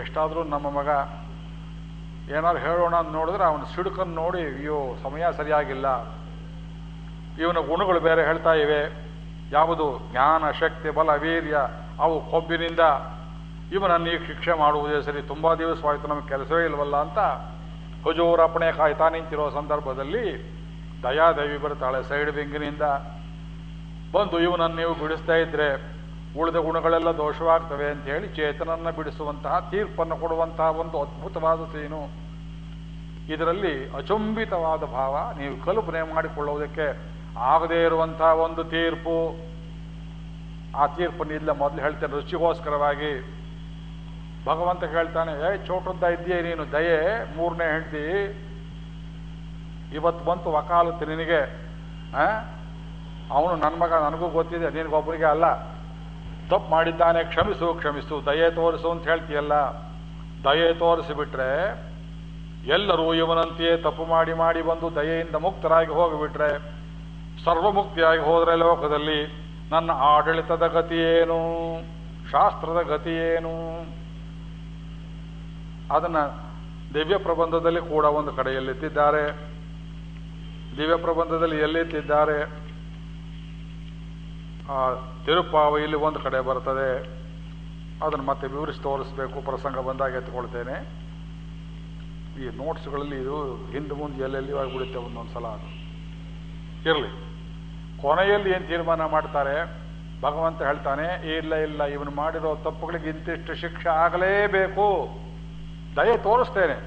Speaker 1: ಎಷ್ಟಾದರೂ ನಮ್ಮ ಮಗ ಏನಾದ್ರು ಹೇಳೋಣ ಅಂತ ನೋಡಿದ್ರೆ ಅವನ ಸಿಡುಕನ್ನು ನೋಡಿ, ಅಯ್ಯೋ, ಸಮಯ ಸರಿಯಾಗಿಲ್ಲ. ಇವನ ಗುಣಗಳು ಬೇರೆ ಹೇಳ್ತಾ ಇವೆ. ಯಾವುದು? ಜ್ಞಾನ, ಶಕ್ತಿ, ಬಲ, ವೀರ್ಯ, ಅವು ಕೊಬ್ಬಿನಿಂದ ಇವನನ್ನು ಈಗ ಶಿಕ್ಷೆ ಮಾಡುವುದೇ ಸರಿ. ತುಂಬ ದಿವಸವಾಯಿತು ನಮಗೆ ಕೆಲಸವೇ ಇಲ್ವಲ್ಲ ಅಂತ ಹುಜೂರಪ್ಪಣೆ ಕಾಯ್ತಾ ನಿಂತಿರೋ ಸಂದರ್ಭದಲ್ಲಿ ದಯಾದೇವಿ ಬರ್ತಾಳೆ ಸೈಡ್ ವಿಂಗಿನಿಂದ ಬಂದು ಇವನನ್ನು ನೀವು ಬಿಡಿಸ್ತಾ ಇದ್ರೆ ಉಳಿದ ಗುಣಗಳೆಲ್ಲ ದೋಷವಾಗ್ತವೆ ಅಂತ ಹೇಳಿ ಚೇತನನ್ನ ಬಿಡಿಸುವಂತಹ, ತೀರ್ಪನ್ನು ಕೊಡುವಂತಹ ಒಂದು ಅದ್ಭುತವಾದ ಸೀನು. ಇದರಲ್ಲಿ ಅಚುಂಬಿತವಾದ ಭಾವ, ನೀವು ಕಲ್ಪನೆ ಮಾಡಿಕೊಳ್ಳುವುದಕ್ಕೆ ಆಗದೇ ಇರುವಂತಹ ಒಂದು ತೀರ್ಪು. ಆ ತೀರ್ಪನ್ನು ಇಲ್ಲ ಮೊದಲು ಹೇಳ್ತೇನೆ, ರುಚಿಗೋಸ್ಕರವಾಗಿ. ಭಗವಂತ ಹೇಳ್ತಾನೆ ಏ ಚೋಟದ್ದ ಇದ್ದೀಯ ನೀನು, ದಯೆ, ಮೂರನೇ ಹೆಂಡತಿ. ಇವತ್ತು ಬಂತು ವಕಾಲತ್ತು ನಿನಗೆ ಅವನು ನನ್ನ ಮಗ, ನನಗೂ ಗೊತ್ತಿದೆ, ನಿನಗೊಬ್ಬರಿಗೆ ಅಲ್ಲ. ತಪ್ಪು ಮಾಡಿದ್ದಾನೆ, ಕ್ಷಮಿಸು ಕ್ಷಮಿಸು, ದಯೆ ತೋರಿಸು ಅಂತ ಹೇಳ್ತೀಯಲ್ಲ. ದಯೆ ತೋರಿಸಿಬಿಟ್ರೆ ಎಲ್ಲರೂ ಇವನಂತೆಯೇ ತಪ್ಪು ಮಾಡಿ ಮಾಡಿ ಬಂದು ದಯೆಯಿಂದ ಮುಕ್ತರಾಗಿ ಹೋಗಿಬಿಟ್ರೆ, ಸರ್ವಮುಕ್ತಿಯಾಗಿ ಹೋದರೆ ಲೋಕದಲ್ಲಿ ನನ್ನ ಆಡಳಿತದ ಗತಿಯೇನು? ಶಾಸ್ತ್ರದ ಗತಿಯೇನು? ಅದನ್ನು ದಿವ್ಯ ಪ್ರಬಂಧದಲ್ಲಿ ಕೂಡ ಒಂದು ಕಡೆಯಲ್ಲಿ ಎಲ್ಲಿತ್ತಿದ್ದಾರೆ ದಿವ್ಯ ಪ್ರಬಂಧದಲ್ಲಿ ಎಲ್ಲಿತ್ತಿದ್ದಾರೆ? ಆ ತಿರುಪಾವೆಯಲ್ಲಿ ಒಂದು ಕಡೆ ಬರ್ತದೆ. ಅದನ್ನು ಮತ್ತೆ ವಿವರಿಸಿ ತೋರಿಸ್ಬೇಕು. ಪ್ರಸಂಗ ಬಂದಾಗ ಎತ್ಕೊಳ್ತೇನೆ ಈ ನೋಟ್ಸ್ಗಳಲ್ಲಿ ಇದು ಹಿಂದೆ ಮುಂದೆ ಎಲ್ಲೆಲ್ಲಿ ಆಗಿಬಿಡುತ್ತೆ ಒಂದೊಂದು ಸಲ ಅದು. ಇರಲಿ. ಕೊನೆಯಲ್ಲಿ ಏನು ತೀರ್ಮಾನ ಮಾಡ್ತಾರೆ? ಭಗವಂತ ಹೇಳ್ತಾನೆ, ಇಲ್ಲ ಇಲ್ಲ, ಇವನು ಮಾಡಿರೋ ತಪ್ಪುಗಳಿಗೆ ಇಂತಿಷ್ಟು ಶಿಕ್ಷೆ ಆಗಲೇಬೇಕು. ದಯೆ ತೋರಿಸ್ತೇನೆ.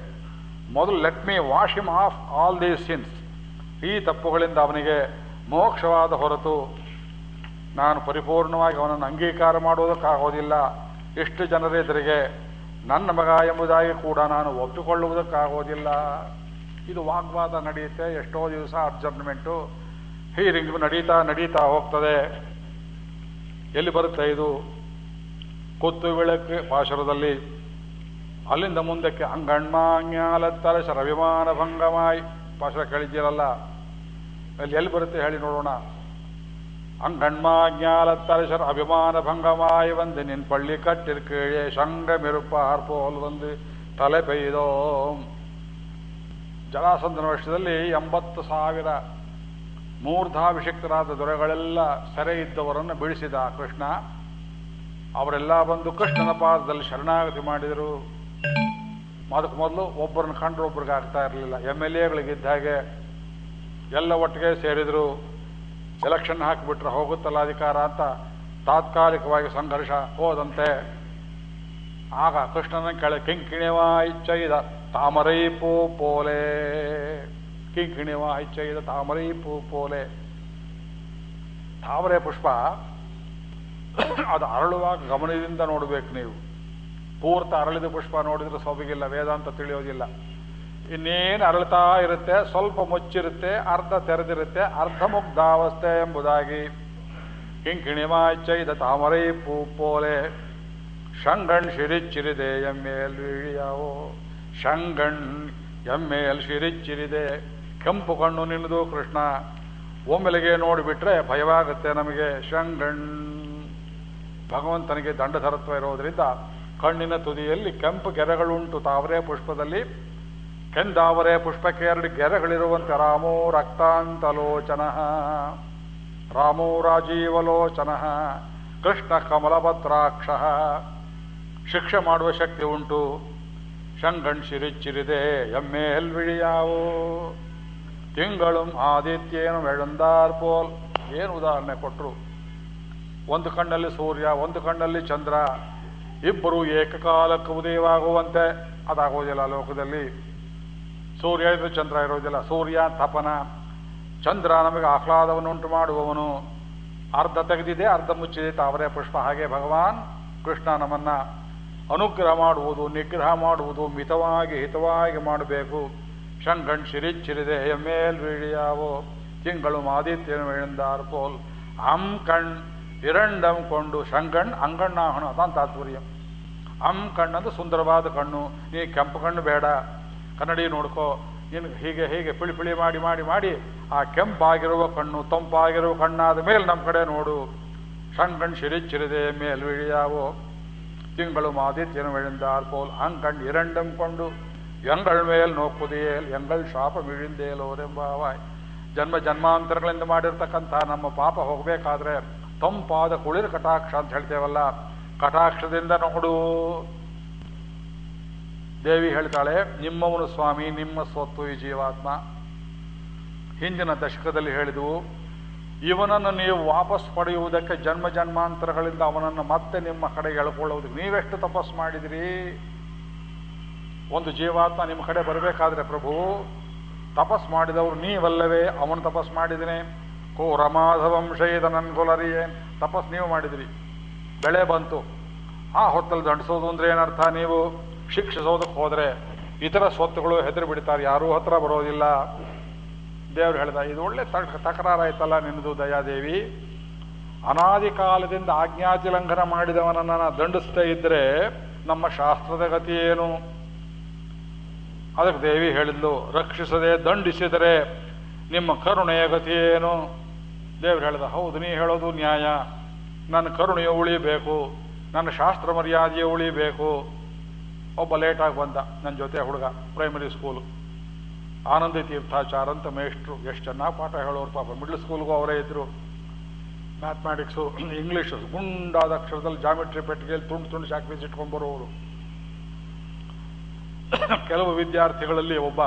Speaker 1: ಮೊದಲು let me wash him of all these sins ಈ ತಪ್ಪುಗಳಿಂದ ಅವನಿಗೆ ಮೋಕ್ಷವಾದ ಹೊರತು ನಾನು ಪರಿಪೂರ್ಣವಾಗಿ ಅವನನ್ನು ಅಂಗೀಕಾರ ಮಾಡುವುದಕ್ಕಾಗೋದಿಲ್ಲ. ಎಷ್ಟು ಜನರೆದುರಿಗೆ ನನ್ನ ಮಗ ಎಂಬುದಾಗಿ ಕೂಡ ನಾನು ಒಪ್ಪಿಕೊಳ್ಳುವುದಕ್ಕಾಗೋದಿಲ್ಲ. ಇದು ವಾಗ್ವಾದ ನಡೆಯುತ್ತೆ. ಎಷ್ಟೋ ದಿವಸ ಅಬ್ಸರ್ವ್ಮೆಂಟು ಹೀರಿಂಗ್ ನಡೀತಾ ನಡೀತಾ ಹೋಗ್ತದೆ. ಎಲ್ಲಿ ಬರುತ್ತೆ ಇದು? ಕುತ್ತು ಬೆಳಕು ಪಾಶರದಲ್ಲಿ. ಅಲ್ಲಿಂದ ಮುಂದಕ್ಕೆ ಅಂಗಣ್ಮಾಂಗ್ಯಾಲತ್ತರ ಶರವಿಮಾನ ಭಂಗಮಾಯಿ. ಪಾಶರ ಕೇಳಿದ್ದೀರಲ್ಲ? ಅಲ್ಲಿ ಎಲ್ಲಿ ಬರುತ್ತೆ ಹೇಳಿ ನೋಡೋಣ அங்கண்மாஞாலத்தரசர் அபிமான பங்கமாய் வந்து நின் பள்ளி கட்டில் கீழே சங்கமிருப்பார் போல் வந்து ತಲೆ பெய்தோம் ಜಲಾಸಂಧನ ವರ್ಷದಲ್ಲಿ ಎಂಬತ್ತು ಸಾವಿರ ಮೂರ್ಧಾಭಿಷಿಕ್ತರಾದ ದೊರೆಗಳೆಲ್ಲ ಸೆರೆ ಇದ್ದವರನ್ನು ಬಿಡಿಸಿದ ಕೃಷ್ಣ ಅವರೆಲ್ಲ ಬಂದು ಕೃಷ್ಣನ ಪಾದದಲ್ಲಿ ಶರಣಾಗತಿ ಮಾಡಿದರು ಅದಕ್ಕೆ ಮೊದಲು ಒಬ್ಬರನ್ನ ಕಂಡ್ರೆ ಒಬ್ರಿಗೆ ಆಗ್ತಾ ಇರಲಿಲ್ಲ ಎಮ್ ಎಲ್ ಎಗಳಿಗಿದ್ದ ಹಾಗೆ ಎಲ್ಲ ಒಟ್ಟಿಗೆ ಸೇರಿದ್ರು ಎಲೆಕ್ಷನ್ ಹಾಕಿಬಿಟ್ರೆ ಹೋಗುತ್ತಲ್ಲ ಅಧಿಕಾರ ಅಂತ ತಾತ್ಕಾಲಿಕವಾಗಿ ಸಂಘರ್ಷ ಹೋದಂತೆ. ಆಗ ಕೃಷ್ಣನ ಕೆಳ ಕಿಂಕಿಣಿವಾ ಇಚ್ಛೈದ ತಾಮರೈ ಪೂ ಪೋಲೆ. ಕಿಂಕಿಣಿವಾ ಇಚ್ಛೈದ ತಾಮರೈ ಪೂ ಪೋಲೆ. ತಾಮರೆ ಪುಷ್ಪ, ಅದು ಅರಳುವಾಗ ಗಮನದಿಂದ ನೋಡಬೇಕು ನೀವು. ಪೂರ್ತ ಅರಳಿದ ಪುಷ್ಪ ನೋಡಿದ್ರೆ ಸೊಬಗಿಲ್ಲ, ವೇದಾಂತ ತಿಳಿಯೋದಿಲ್ಲ. ಇನ್ನೇನು ಅರಳ್ತಾ ಇರುತ್ತೆ, ಸ್ವಲ್ಪ ಮುಚ್ಚಿರುತ್ತೆ, ಅರ್ಧ ತೆರೆದಿರುತ್ತೆ, ಅರ್ಧ ಮುಗ್ಧಾವಸ್ಥೆ ಎಂಬುದಾಗಿ. ಕಿಂಕಿಣಿಮಾಚೈದ ತಾಮರೈ ಪೂ ಪೋಲೆ ಶಂಗಣ್ ಶಿರಿಚ್ಚಿರಿದೆ ಎಮ್ಮೇಲ್ ವಿಳಿಯಾವೋ. ಶಂಗಣ್ ಎಮ್ಮೇಲ್ ಶಿರಿಚ್ಚಿರಿದೆ, ಕೆಂಪು ಕಣ್ಣು ನಿನ್ನದು ಕೃಷ್ಣ. ಒಮ್ಮೆಲೆಗೆ ನೋಡಿಬಿಟ್ರೆ ಭಯವಾಗುತ್ತೆ ನಮಗೆ ಶಂಗಣ್ ಭಗವಂತನಿಗೆ ದಂಡಧರತ್ವ ಇರೋದ್ರಿಂದ ಕಣ್ಣಿನ ತುದಿಯಲ್ಲಿ ಕೆಂಪು ಗೆರೆಗಳುಂಟು ತಾವರೆ ಪುಷ್ಪದಲ್ಲಿ. ಕೆಂದಾವರೆ ಪುಷ್ಪಕ್ಕೆ ಎರಡು ಗೆರೆಗಳಿರುವಂತೆ ರಾಮೋ ರಕ್ತಾಂತಲೋಚನ. ರಾಮೋ ರಾಜೀವಲೋಚನ. ಕೃಷ್ಣ ಕಮಲಭದ್ರಾಕ್ಷ. ಶಿಕ್ಷೆ ಮಾಡುವ ಶಕ್ತಿ ಉಂಟು. ಶಂಗಣ್ ಶಿರಿಚ್ಚಿರಿದೆ ಎಮ್ಮೆ ಎಲ್ವಿಳಿಯಾವು. ತಿಂಗಳು ಆದಿತ್ಯೇನು ವೆಳಂದಾರ್ ಪೋಲ್. ಏನು ಉದಾಹರಣೆ ಕೊಟ್ಟರು ಒಂದು ಕಣ್ಣಲ್ಲಿ ಸೂರ್ಯ, ಒಂದು ಕಣ್ಣಲ್ಲಿ ಚಂದ್ರ. ಇಬ್ಬರು ಏಕಕಾಲಕ್ಕೆ ಉದಯವಾಗುವಂತೆ. ಅದಾಗೋದಿಲ್ಲ ಲೋಕದಲ್ಲಿ. ಸೂರ್ಯ ಇದ್ರೆ ಚಂದ್ರ ಇರೋದಿಲ್ಲ. ಸೂರ್ಯ, ತಪನ, ಚಂದ್ರ ನಮಗೆ ಆಹ್ಲಾದವನ್ನುಂಟು ಮಾಡುವವನು. ಅರ್ಧ ತೆಗೆದಿದೆ, ಅರ್ಧ ಮುಚ್ಚಿದೆ, ತಾವರೆ ಪುಷ್ಪ. ಹಾಗೆ ಭಗವಾನ್ ಕೃಷ್ಣ ನಮ್ಮನ್ನ ಅನುಗ್ರಹ ಮಾಡುವುದು, ನಿಗ್ರಹ ಮಾಡುವುದು, ಮಿತವಾಗಿ, ಹಿತವಾಗಿ ಮಾಡಬೇಕು. ಶಂಕಣ್ ಶಿರಿಚ್ಚಿರಿದೆ ಎಮ್ಮೇಲ್ ವೀಳಿಯಾವೋ. ತಿಂಗಳು ಮಾದಿತ್ಯನ ವಿಳಂದಾರ್ ಪೋಲ್ ಅಂ ಕಣ್ ಇರಂಡಂ ಕೊಂಡು ಶಂಕಣ್ ಅಂಗಣ್ಣಾಹಣ. ಅದಾನ್ ತಾತ್ಪರ್ಯ ಅಂ ಕಣ್ಣಂದು ಸುಂದರವಾದ ಕಣ್ಣು. ನೀ ಕೆಂಪು ಕಣ್ಣು ಬೇಡ. ಕನ್ನಡಿ ನೋಡ್ಕೋ ನಿನ್ ಹೀಗೆ ಹೀಗೆ ಪಿಳಿ ಪಿಳಿ ಮಾಡಿ ಮಾಡಿ ಮಾಡಿ, ಆ ಕೆಂಪಾಗಿರುವ ಕಣ್ಣು ತಂಪಾಗಿರುವ ಕಣ್ಣಾದ ಮೇಲೆ ನಮ್ಮ ಕಡೆ ನೋಡು. ಸಣ್ಣ ಕಣ್ಣು ಮೇಲೆ ಮೇಲ್ವಿಳಿಯಾವೋ ತಿಂಗಳು ಮಾದಿ ವಿಳಿಂದ ಅಲ್ಪೋಲ್ ಹಂಗ್ ಕಣ್ಣು ಇರಂಡಂ ಕೊಂಡು, ಎಂಗಳ ಮೇಲೆ ನೋಕುದೇ ಎಂಗಳ ಶಾಪ ಮಿಳಿಂದೇಲೋರೆಂಬಾವಾಯ್ ಜನ್ಮ ಜನ್ಮಾಂತರಗಳಿಂದ ಮಾಡಿರ್ತಕ್ಕಂಥ ನಮ್ಮ ಪಾಪ ಹೋಗಬೇಕಾದ್ರೆ ತಂಪಾದ ಕುಳಿರ ಕಟಾಕ್ಷ ಅಂತ ಹೇಳ್ತೇವಲ್ಲ, ಕಟಾಕ್ಷದಿಂದ ನೋಡು. ದೇವಿ ಹೇಳ್ತಾಳೆ, ನಿಮ್ಮವನು ಸ್ವಾಮಿ, ನಿಮ್ಮ ಸ್ವತ್ತು ಈ ಜೀವಾತ್ಮ. ಹಿಂದಿನ ದಶಕದಲ್ಲಿ ಹೇಳಿದವು, ಇವನನ್ನು ನೀವು ವಾಪಸ್ ಪಡೆಯುವುದಕ್ಕೆ ಜನ್ಮ ಜನ್ಮಾಂತರಗಳಿಂದ ಅವನನ್ನು ಮತ್ತೆ ನಿಮ್ಮ ಕಡೆ ಎಳ್ಕೊಳ್ಳುವುದಕ್ಕೆ ನೀವೆಷ್ಟು ತಪಸ್ಸು ಮಾಡಿದಿರಿ? ಒಂದು ಜೀವಾತ್ಮ ನಿಮ್ಮ ಕಡೆ ಬರಬೇಕಾದ್ರೆ ಪ್ರಭು ತಪಸ್ ಮಾಡಿದವರು ನೀವಲ್ಲವೇ, ಅವನು ತಪಸ್ ಮಾಡಿದನೆ. ಕೋ ರಮಾಧವಂಶಯದ ನನ್ಗೊಲರಿಯೇ ತಪಸ್ ನೀವು ಮಾಡಿದಿರಿ. ಬೆಳೆ ಬಂತು. ಆ ಹೊತ್ತಲ್ಲಿ ದಂಡಿಸೋದು ಅಂದ್ರೆ ಏನರ್ಥ ನೀವು? ಶಿಕ್ಷಿಸೋದಕ್ಕೆ ಹೋದರೆ ಇತರ ಸ್ವತ್ತುಗಳು ಹೆದರಿ ಬಿಡ್ತಾರೆ. ಯಾರೂ ಹತ್ರ ಬರೋದಿಲ್ಲ. ದೇವರು ಹೇಳಿದ, ಇದು ಒಳ್ಳೆ ತಕ್ ತಕರಾರಾಯ್ತಲ್ಲ ನಿನ್ನದು ದಯಾದೇವಿ. ಅನಾದಿ ಕಾಲದಿಂದ ಆಜ್ಞಾತಿ ಲಂಘನ ಮಾಡಿದವನನ್ನ ನಾನು ದಂಡಿಸ್ತಾ ಇದ್ದರೆ ನಮ್ಮ ಶಾಸ್ತ್ರದ ಗತಿ ಏನು? ಅದಕ್ಕೆ ದೇವಿ ಹೇಳಿದ್ಲು, ರಕ್ಷಿಸದೆ ದಂಡಿಸಿದರೆ ನಿಮ್ಮ ಕರುಣೆಯ ಗತಿ ಏನು? ದೇವ್ರು ಹೇಳಿದ, ಹೌದು, ನೀ ಹೇಳೋದು ನ್ಯಾಯ. ನನ್ನ ಕರುಣೆಯ ಉಳಿಬೇಕು. ನನ್ನ ಶಾಸ್ತ್ರ ಮರ್ಯಾದೆಯು ಉಳಿಬೇಕು. ಒಬ್ಬ ಲೇಟಾಗಿ ಬಂದ ನನ್ನ ಜೊತೆ ಹುಡುಗ ಪ್ರೈಮರಿ ಸ್ಕೂಲು ಆನಂದ ತೀರ್ಥಾಚಾರ ಅಂತ ಮೇಷ್ಟ್ರು. ಎಷ್ಟು ಚೆನ್ನಾಗಿ ಪಾಠ ಹೇಳೋರು ಪಾಪ. ಮಿಡ್ಲ್ ಸ್ಕೂಲ್ಗೂ ಅವರೇ ಇದ್ದರು ಮ್ಯಾಥ್ಮ್ಯಾಟಿಕ್ಸು ಇಂಗ್ಲೀಷು ಗುಂಡಾದ ಅಕ್ಷರದಲ್ಲಿ ಜಾಮಿಟ್ರಿ ಪೆಟ್ಟಿಗೆಯಲ್ಲಿ ತುಂಡು ತುಂಡು ಶಾಕ್ ಬೀಸ್ ಇಟ್ಕೊಂಡ್ಬರೋರು ಕೆಲವು ವಿದ್ಯಾರ್ಥಿಗಳಲ್ಲಿ ಒಬ್ಬ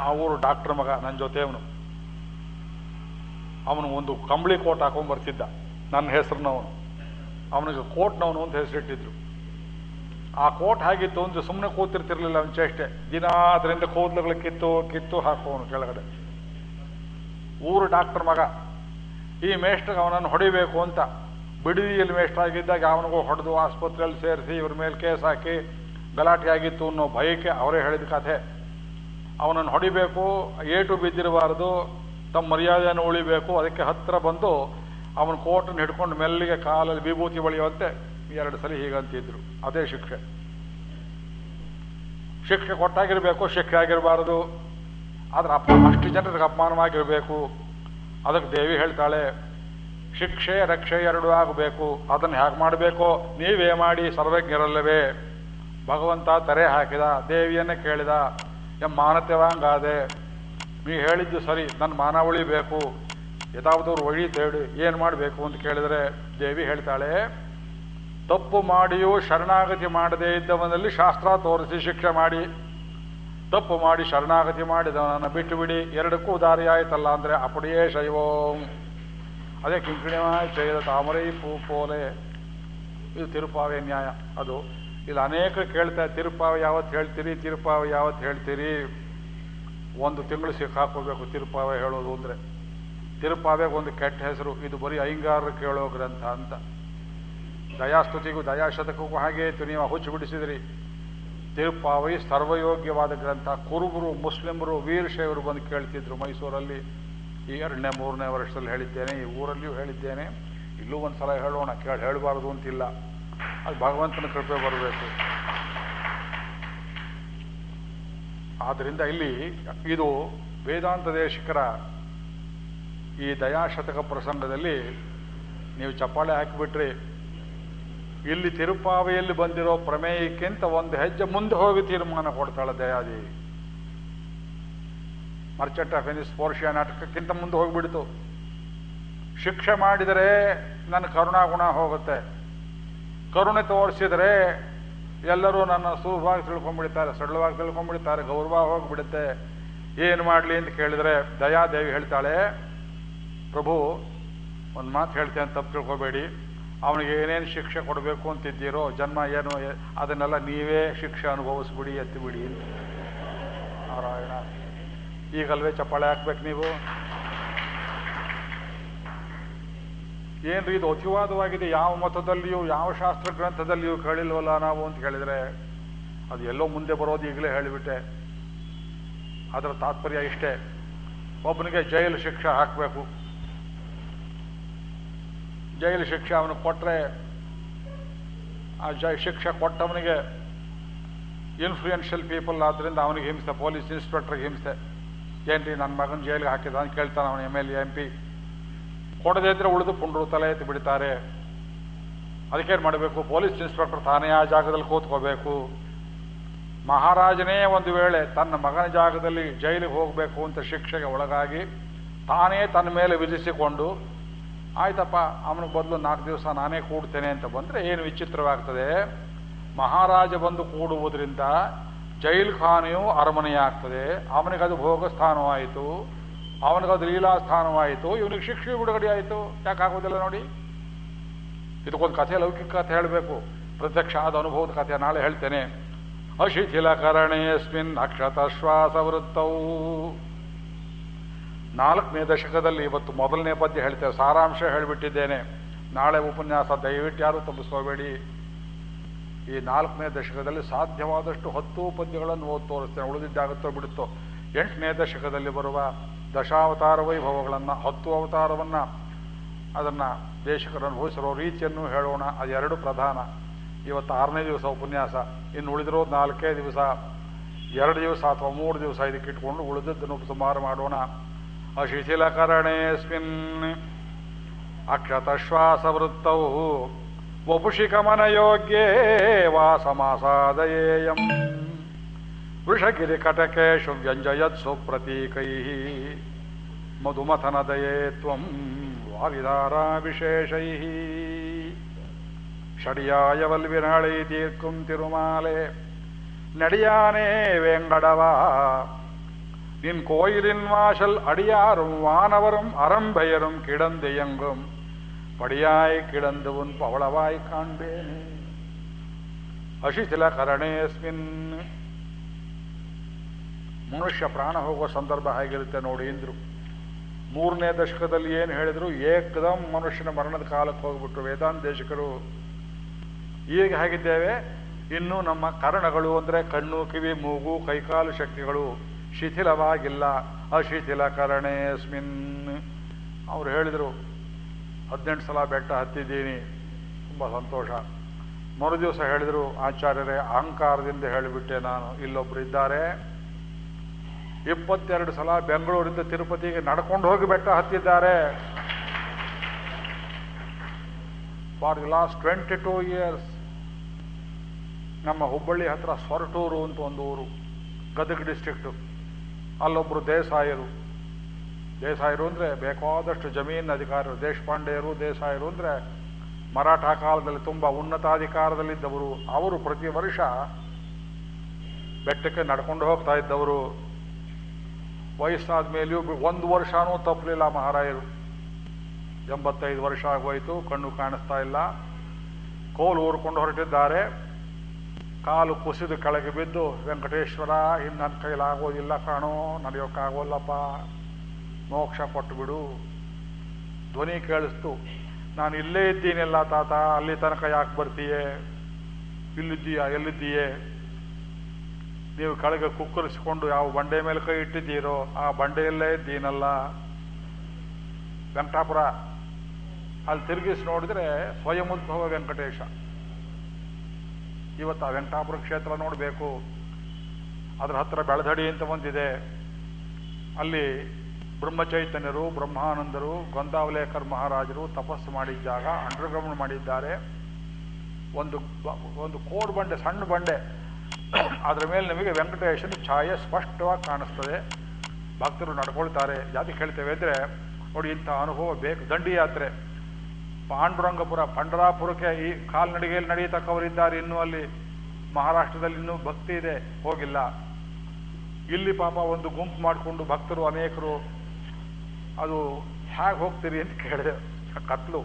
Speaker 1: ಆ ಊರು ಡಾಕ್ಟರ್ ಮಗ ನನ್ನ ಜೊತೆ ಅವನು. ಅವನು ಒಂದು ಕಂಬಳಿ ಕೋಟ್ ಹಾಕೊಂಡು ಬರ್ತಿದ್ದ. ನನ್ನ ಹೆಸರಿನವನು. ಅವನಿಗೆ ಕೋಟ್ನವನು ಅಂತ ಹೆಸರಿಟ್ಟಿದ್ರು. ಆ ಕೋಟ್ ಹಾಗಿತ್ತು ಅಂದ್ರೆ ಸುಮ್ಮನೆ ಕೂತಿರ್ತಿರ್ಲಿಲ್ಲ ಅವನ ಚೇಷ್ಟೆ ದಿನ ಅದರಿಂದ ಕೂದಲುಗಳು ಕಿತ್ತು ಕಿತ್ತು ಹಾಕೋನು ಕೆಳಗಡೆ. ಊರು ಡಾಕ್ಟರ್ ಮಗ, ಈ ಮೇಷ್ಟ್ರಿಗೆ ಅವನನ್ನು ಹೊಡಿಬೇಕು ಅಂತ ಬಿಡದಿಯಲ್ಲಿ ಮೇಷ್ಟ್ರ್ ಆಗಿದ್ದಾಗ ಅವನಿಗೂ ಹೊಡೆದು ಆಸ್ಪತ್ರೆಯಲ್ಲಿ ಸೇರಿಸಿ ಇವ್ರ ಮೇಲೆ ಕೇಸ್ ಹಾಕಿ ಗಲಾಟೆ ಆಗಿತ್ತು ಅನ್ನೋ ಭಯಕ್ಕೆ ಅವರೇ ಹೇಳಿದ ಕಥೆ. ಅವನನ್ನು ಹೊಡಿಬೇಕು, ಏಟು ಬಿದ್ದಿರಬಾರದು, ತಮ್ಮ ಮರ್ಯಾದೆಯನ್ನು ಉಳಿಬೇಕು, ಅದಕ್ಕೆ ಹತ್ತಿರ ಬಂದು ಅವನ ಕೋಟನ್ನು ಹಿಡ್ಕೊಂಡು ಮೆಲ್ಲಿಗೆ ಕಾಲಲ್ಲಿ ವಿಭೂತಿ ಬಳಿಯುವಂತೆ ಎರಡು ಸಲ ಹೀಗಂತಿದ್ರು ಅದೇ ಶಿಕ್ಷೆ. ಶಿಕ್ಷೆ ಕೊಟ್ಟಾಗಿರಬೇಕು, ಶಿಕ್ಷೆ ಆಗಿರಬಾರದು. ಆದ್ರೆ ಅಪ್ಪ ಅಷ್ಟು ಜನರಿಗೆ ಅಪಮಾನವಾಗಿರಬೇಕು. ಅದಕ್ಕೆ ದೇವಿ ಹೇಳ್ತಾಳೆ, ಶಿಕ್ಷೆ, ರಕ್ಷೆ ಎರಡೂ ಆಗಬೇಕು. ಅದನ್ನು ಹೇಗೆ ಮಾಡಬೇಕೋ? ನೀವೇ ಮಾಡಿ, ಸರ್ವಜ್ಞರಲ್ಲವೇ. ಭಗವಂತ ತೆರೆ ಹಾಕಿದ, ದೇವಿಯನ್ನ ಕೇಳಿದ, ಎಂ ಮಾನತೆವಾಂಗಾದೆ. ನೀ ಹೇಳಿದ್ದು ಸರಿ, ನನ್ನ ಮಾನ ಉಳಿಬೇಕು. ಯಥಾವದವ್ರು ಒಳಿ ತೇಡು, ಏನು ಮಾಡಬೇಕು ಅಂತ ಕೇಳಿದರೆ, ದೇವಿ ಹೇಳ್ತಾಳೆ ತಪ್ಪು ಮಾಡಿಯೂ ಶರಣಾಗತಿ ಮಾಡದೇ ಇದ್ದವನಲ್ಲಿ ಶಾಸ್ತ್ರ ತೋರಿಸಿ ಶಿಕ್ಷೆ ಮಾಡಿ. ತಪ್ಪು ಮಾಡಿ ಶರಣಾಗತಿ ಮಾಡಿದವನನ್ನು ಬಿಟ್ಟು ಬಿಡಿ. ಎರಡಕ್ಕೂ ದಾರಿ ಆಯಿತಲ್ಲ ಅಂದರೆ ಅಪಡಿಯೇ ಶೈವೋಂ. ಅದೇ ಕಿಂಕಿಣಿಮಾಯ್ ಚೈದ ತಾಮರೈ ಪೂ ಪೋಲೆ. ಇದು ತಿರುಪಾವೆ ನ್ಯಾಯ. ಅದು ಇಲ್ಲಿ ಅನೇಕ ಕೇಳ್ತಾ ತಿರುಪಾವೆ ಯಾವತ್ತು ಹೇಳ್ತೀರಿ? ತಿರುಪಾವೆ ಯಾವತ್ತು ಹೇಳ್ತೀರಿ? ಒಂದು ತಿಂಗಳು ಸಿಕ್ಕಾಕೋಬೇಕು ತಿರುಪಾವೆ ಹೇಳೋದು ಅಂದರೆ. ತಿರುಪಾವೆಗೆ ಒಂದು ಕೆಟ್ಟ ಹೆಸರು. ಇದು ಬರೀ ಐಂಗಾರರು ಕೇಳೋ ಗ್ರಂಥ ಅಂತ. ದಯಾಸ್ತುತಿಗೂ ದಯಾಶತಕಕ್ಕೂ ಹಾಗೆ ನೀವು ಹುಚ್ಚು ಬಿಡಿಸಿದ್ರಿ ತಿರುಪಾವೈ ಸರ್ವಯೋಗ್ಯವಾದ ಗ್ರಂಥ. ಕುರುಬರು, ಮುಸ್ಲಿಮರು ವೀರಶೈವರು ಬಂದು ಕೇಳ್ತಿದ್ರು ಮೈಸೂರಲ್ಲಿ. ಈ ಎರಡನೇ, ಮೂರನೇ ವರ್ಷದಲ್ಲಿ ಹೇಳಿದ್ದೇನೆ, ಈ ಊರಲ್ಲಿಯೂ ಹೇಳಿದ್ದೇನೆ. ಇಲ್ಲೂ ಒಂದು ಸಲ ಹೇಳೋಣ, ಕೇಳಿ ಹೇಳಬಾರ್ದು ಅಂತಿಲ್ಲ. ಅದು ಭಗವಂತನ ಕೃಪೆ ಬರಬೇಕು. ಆದ್ದರಿಂದ ಇಲ್ಲಿ ಇದು ವೇದಾಂತ ದೇಶಿಕರ ಈ ದಯಾಶತಕ ಪ್ರಸಂಗದಲ್ಲಿ ನೀವು ಚಪ್ಪಾಳೆ ಹಾಕಿಬಿಟ್ರಿ. ಇಲ್ಲಿ ತಿರುಪಾವೆಯಲ್ಲಿ ಬಂದಿರೋ ಪ್ರಮೇಯಕ್ಕಿಂತ ಒಂದು ಹೆಜ್ಜೆ ಮುಂದೆ ಹೋಗಿ ತೀರ್ಮಾನ ಕೊಡ್ತಾಳೆ ದಯಾದೇವಿ ಮರ್ಚೆಟ್ ಆಫ್ ಎನಿಸ್ ಪೋರ್ಷಿಯಾ ನಾಟಕಕ್ಕಿಂತ ಮುಂದೆ ಹೋಗಿಬಿಡ್ತು. ಶಿಕ್ಷೆ ಮಾಡಿದರೆ ನನ್ನ ಕರುಣಾಗುಣ ಹೋಗುತ್ತೆ. ಕರುಣೆ ತೋರಿಸಿದರೆ ಎಲ್ಲರೂ ನನ್ನ ಸುಲಭವಾಗಿ ತಿಳ್ಕೊಂಡ್ಬಿಡ್ತಾರೆ ಸರಳವಾಗಿ ತಿಳ್ಕೊಂಡ್ಬಿಡ್ತಾರೆ ಗೌರವ ಹೋಗ್ಬಿಡುತ್ತೆ. ಏನು ಮಾಡಲಿ ಅಂತ ಕೇಳಿದರೆ ದಯಾದೇವಿ ಹೇಳ್ತಾಳೆ, ಪ್ರಭು, ಒಂದು ಮಾತು ಹೇಳ್ತೇನೆ, ತಪ್ಪು ತಿಳ್ಕೊಬೇಡಿ. ಅವನಿಗೆ ಏನೇನು ಶಿಕ್ಷೆ ಕೊಡಬೇಕು ಅಂತಿದ್ದೀರೋ, ಜನ್ಮ ಏನು ಅದನ್ನೆಲ್ಲ ನೀವೇ ಶಿಕ್ಷೆ ಅನುಭವಿಸ್ಬಿಡಿ, ಎತ್ತಿಬಿಡಿ ಅಂತ. ನಾರಾಯಣ. ಈಗಲ್ವೇ ಚಪ್ಪಾಳೆ ಹಾಕ್ಬೇಕು ನೀವು. ಏನ್ರಿ, ಇದು ಅತಿವಾದವಾಗಿದೆ. ಯಾವ ಮತದಲ್ಲಿಯೂ, ಯಾವ ಶಾಸ್ತ್ರ ಗ್ರಂಥದಲ್ಲಿಯೂ ಕೇಳಿಲ್ವಲ್ಲ ನಾವು ಅಂತ ಕೇಳಿದರೆ ಅದು ಎಲ್ಲೋ ಮುಂದೆ ಬರೋದು ಈಗಲೇ ಹೇಳಿಬಿಟ್ಟೆ. ಅದರ ತಾತ್ಪರ್ಯ ಇಷ್ಟೇ. ಒಬ್ಬನಿಗೆ ಜೈಲು ಶಿಕ್ಷೆ ಹಾಕಬೇಕು. ಜೈಲು ಶಿಕ್ಷೆ ಅವನಿಗೆ ಕೊಟ್ಟರೆ ಆ ಜೈ ಶಿಕ್ಷೆ ಕೊಟ್ಟವನಿಗೆ ಇನ್ಫ್ಲೂಯೆನ್ಷಿಯಲ್ ಪೀಪಲ್ ಆದ್ದರಿಂದ ಅವನಿಗೆ ಹಿಂಸೆ ಪೊಲೀಸ್ ಇನ್ಸ್ಪೆಕ್ಟ್ರಿಗೆ ಹಿಂಸೆ ಏನ್ರಿ ನನ್ನ ಮಗನ ಜೈಲಿಗೆ ಹಾಕಿದ ಅಂತ ಕೇಳ್ತಾನೆ ಅವನು M L A M P ಕೊಡದೇ ಇದ್ರೆ ಉಳಿದು ಪುಂಡ್ರು ತಲೆ ಎತ್ತಿ ಬಿಡ್ತಾರೆ. ಅದಕ್ಕೇನು ಮಾಡಬೇಕು? ಪೊಲೀಸ್ ಇನ್ಸ್ಪೆಕ್ಟರ್ ತಾನೇ ಆ ಜಾಗದಲ್ಲಿ ಕೂತ್ಕೋಬೇಕು. ಮಹಾರಾಜನೇ ಒಂದು ವೇಳೆ ತನ್ನ ಮಗನ ಜಾಗದಲ್ಲಿ ಜೈಲಿಗೆ ಹೋಗಬೇಕು ಅಂತ ಶಿಕ್ಷೆಗೆ ಒಳಗಾಗಿ ತಾನೇ ತನ್ನ ಮೇಲೆ ವಿಧಿಸಿಕೊಂಡು ಆಯ್ತಪ್ಪ, ಅವನ ಬದಲು ನಾಲ್ಕು ದಿವಸ ನಾನೇ ಕೂಡ್ತೇನೆ ಅಂತ ಬಂದರೆ ಏನು ವಿಚಿತ್ರವಾಗ್ತದೆ? ಮಹಾರಾಜ ಬಂದು ಕೂಡುವುದರಿಂದ ಜೈಲ್ ಖಾನೆಯು ಅರಮನೆಯಾಗ್ತದೆ. ಅವನಿಗದು ಭೋಗ ಸ್ಥಾನವಾಯಿತು. ಅವನಿಗದು ಲೀಲಾ ಸ್ಥಾನವಾಯಿತು. ಇವನಿಗೆ ಶಿಕ್ಷೆ ಬಿಡುಗಡೆ ಆಯಿತು. ಯಾಕಾಗೋದಿಲ್ಲ ನೋಡಿ? ಇದಕ್ಕೊಂದು ಕಥೆ, ಲೌಕಿಕ ಕಥೆ ಹೇಳಬೇಕು. ಪ್ರತ್ಯಕ್ಷ ಆದ ಅನುಭವದ ಕಥೆ ನಾಳೆ ಹೇಳ್ತೇನೆ. ಅಶಿಥಿಲಕರಣೇಸ್ಮಿನ್ ಅಕ್ಷತ ಶ್ವಾಸ ವೃತ್ತವು ನಾಲ್ಕನೇ ದಶಕದಲ್ಲಿ ಇವತ್ತು ಮೊದಲನೇ ಪದ್ಯ ಹೇಳ್ತೇವೆ. ಸಾರಾಂಶ ಹೇಳಿಬಿಟ್ಟಿದ್ದೇನೆ. ನಾಳೆ ಉಪನ್ಯಾಸ ದಯವಿಟ್ಟು ಯಾರು ತಪ್ಪಿಸ್ಕೋಬೇಡಿ. ಈ ನಾಲ್ಕನೇ ದಶಕದಲ್ಲಿ ಸಾಧ್ಯವಾದಷ್ಟು ಹತ್ತು ಪದ್ಯಗಳನ್ನು ಓದಿ ತೋರಿಸ್ತೇನೆ. ಉಳಿದಿದ್ದಾಗುತ್ತೋ ಬಿಡುತ್ತೋ. ಎಂಟನೇ ದಶಕದಲ್ಲಿ ಬರುವ ದಶಾವತಾರ ವೈಭವಗಳನ್ನು, ಹತ್ತು ಅವತಾರವನ್ನು ಅದನ್ನು ದೇಶಕರು ಅನುಭವಿಸಿರೋ ರೀತಿಯನ್ನು ಹೇಳೋಣ. ಅದೆರಡು ಪ್ರಧಾನ. ಇವತ್ತು ಆರನೇ ದಿವಸ ಉಪನ್ಯಾಸ. ಇನ್ನು ಉಳಿದಿರೋ ನಾಲ್ಕೇ ದಿವಸ. ಎರಡು ದಿವಸ ಅಥವಾ ಮೂರು ದಿವಸ ಇದಕ್ಕೆ ಇಟ್ಕೊಂಡು ಉಳಿದದ್ದನ್ನು ಸುಮಾರು ಮಾಡೋಣ. अशिथिलकरणेऽस्मिन् अक्षतश्वासवृत्तौ वपुषिकमनयोग्ये वासमासादयेयम् वृषगिरिकटकेषु व्यञ्जयत्सु प्रतीकैः मधुमथनदये त्वं वारिधाराविशेषैः षड्याय वल्विनाळी तीर्कुं तिरुमाले नडियाने वेङ्गडवा நின் கோயிலின் வாசல் அடியாரும் வானவரும் அறம்பெயரும் கிடந்து எங்கும் படியாய் கிடந்து உன் பவளவாய் ಕಾಣ್ಬೇನೆ ಅಶಿಥಿಲ ಕರಣೇಸ್ಮಿನ್ ಮನುಷ್ಯ ಪ್ರಾಣ ಹೋಗುವ ಸಂದರ್ಭ ಹೇಗಿರುತ್ತೆ ನೋಡಿ ಇಂದ್ರು ಮೂರನೇ ದಶಕದಲ್ಲಿ ಏನು ಹೇಳಿದ್ರು ಏಕದಂ ಮನುಷ್ಯನ ಮರಣದ ಕಾಲಕ್ಕೆ ಹೋಗ್ಬಿಟ್ರು ವೇದಾಂತ ದೇಶಕರು ಈಗ ಹೇಗಿದ್ದೇವೆ ಇನ್ನು ನಮ್ಮ ಕರ್ಣಗಳು ಅಂದರೆ ಕಣ್ಣು ಕಿವಿ ಮೂಗು ಕೈಕಾಲು ಶಕ್ತಿಗಳು ಶಿಥಿಲವಾಗಿಲ್ಲ, ಅಶಿಥಿಲ ಕರಣೇಸ್ಮಿನ್ ಅವರು ಹೇಳಿದರು, ಹದಿನೆಂಟು ಸಲ ಬೆಟ್ಟ ಹತ್ತಿದ್ದೀನಿ, ತುಂಬ ಸಂತೋಷ. ಮರುದಿವಸ ಹೇಳಿದರು, ಆಚಾರ್ಯರೇ, ಅಹಂಕಾರದಿಂದ ಹೇಳಿಬಿಟ್ಟೆ ನಾನು ಇಲ್ಲೊಬ್ಬರು ಇದ್ದಾರೆ. ಇಪ್ಪತ್ತೆರಡು ಸಲ ಬೆಂಗಳೂರಿಂದ ತಿರುಪತಿಗೆ ನಡ್ಕೊಂಡು ಹೋಗಿ ಬೆಟ್ಟ ಹತ್ತಿದ್ದಾರೆ. For the last twenty two years ನಮ್ಮ ಹುಬ್ಬಳ್ಳಿ ಹತ್ರ ಸೊರಟೂರು ಅಂತ ಒಂದು ಊರು, ಗದಗ ಡಿಸ್ಟ್ರಿಕ್ಟು ಅಲ್ಲೊಬ್ಬರು ದೇಸಾಯರು. ದೇಸಾಯರು ಅಂದರೆ ಬೇಕಾದಷ್ಟು ಜಮೀನು ಅಧಿಕಾರಿ ದೇಶಪಾಂಡೆಯರು, ದೇಸಾಯರು ಅಂದರೆ ಮರಾಠ ಕಾಲದಲ್ಲಿ ತುಂಬ ಉನ್ನತಾಧಿಕಾರದಲ್ಲಿದ್ದವರು. ಅವರು ಪ್ರತಿ ವರ್ಷ ಬೆಟ್ಟಕ್ಕೆ ನಡ್ಕೊಂಡು ಹೋಗ್ತಾ ಇದ್ದವರು. ವಯಸ್ಸಾದ ಮೇಲೆಯೂ ಒಂದು ವರ್ಷನೂ ತಪ್ಪಲಿಲ್ಲ ಮಹಾರಾಯರು. ಎಂಬತ್ತೈದು ವರ್ಷ ಆಗೋಯ್ತು, ಕಣ್ಣು ಕಾಣಿಸ್ತಾ ಇಲ್ಲ. ಕೋಲು ಊರ್ಕೊಂಡು ಹೊರಟಿದ್ದಾರೆ. ಕಾಲು ಕುಸಿದು ಕೆಳಗೆ ಬಿದ್ದು, ವೆಂಕಟೇಶ್ವರ, ಇನ್ನು ನನ್ನ ಕೈಲಾಗೋದಿಲ್ಲ ಕಾಣೋ ನಡೆಯೋಕ್ಕಾಗೋಲ್ಲಪ್ಪ ಮೋಕ್ಷ ಕೊಟ್ಟು ಬಿಡು. ಧ್ವನಿ ಕೇಳಿಸ್ತು, ನಾನು ಇಲ್ಲೇ ಇದ್ದೀನಿಲ್ಲ ತಾತ, ಅಲ್ಲಿ ತನಕ ಯಾಕೆ ಬರ್ತೀಯೇ? ಇಲ್ಲಿದ್ದೀಯಾ, ಎಲ್ಲಿದ್ದೀಯೇ? ನೀವು ಕೆಳಗೆ ಕುಕ್ಕರಿಸಿಕೊಂಡು ಯಾವ ಬಂಡೆ ಮೇಲೆ ಕೈ ಇಟ್ಟಿದ್ದೀರೋ, ಆ ಬಂಡೆಯಲ್ಲೇ ಇದ್ದೀನಲ್ಲ. ವೆಂಕಟಾಪುರ, ಅಲ್ಲಿ ತಿರುಗಿಸಿ ನೋಡಿದ್ರೆ ಸ್ವಯಂಉದ್ಭವ ವೆಂಕಟೇಶ. ಇವತ್ತು ಆ ವೆಂಕಟಾಪುರ ಕ್ಷೇತ್ರ ನೋಡಬೇಕು. ಅದರ ಹತ್ತಿರ ಬೆಳದಡಿ ಅಂತ ಒಂದಿದೆ. ಅಲ್ಲಿ ಬ್ರಹ್ಮಚೈತನ್ಯರು, ಬ್ರಹ್ಮಾನಂದರು ಗೊಂದಾವಲೇಕರ್ ಮಹಾರಾಜರು ತಪಸ್ಸು ಮಾಡಿದ ಜಾಗ ಅಂಡರ್ಗ್ರೌಂಡ್ ಮಾಡಿದ್ದಾರೆ. ಒಂದು ಒಂದು ಕೋರ್ ಬಂಡೆ, ಸಣ್ಣ ಬಂಡೆ. ಅದರ ಮೇಲೆ ನಿಮಗೆ ವೆಂಕಟೇಶನ ಛಾಯೆ ಸ್ಪಷ್ಟವಾಗಿ ಕಾಣಿಸ್ತದೆ. ಭಕ್ತರು ನಡ್ಕೊಳ್ತಾರೆ. ಜಾತಿ ಹೇಳ್ತೇವೆ ಅಂದರೆ ನೋಡಿ ಇಂಥ ಅನುಭವ ಬೇಕು. ದಂಡಿ ಯಾತ್ರೆ. ಪಾಂಡುರಂಗಪುರ, ಪಂಡರಾಪುರಕ್ಕೆ ಈ ಕಾಲ್ನಡಿಗೆಯಲ್ಲಿ ನಡೆಯತಕ್ಕವರಿದ್ದಾರೆ. ಇನ್ನೂ ಅಲ್ಲಿ ಮಹಾರಾಷ್ಟ್ರದಲ್ಲಿ ಇನ್ನೂ ಭಕ್ತಿ ಇದೆ, ಹೋಗಿಲ್ಲ. ಇಲ್ಲಿ ಪಾಪ ಒಂದು ಗುಂಪು ಮಾಡಿಕೊಂಡು ಭಕ್ತರು ಅನೇಕರು ಅದು ಹೇಗೆ ಹೋಗ್ತೀರಿ ಅಂತ ಕೇಳಿದೆ. ಕತ್ಲು.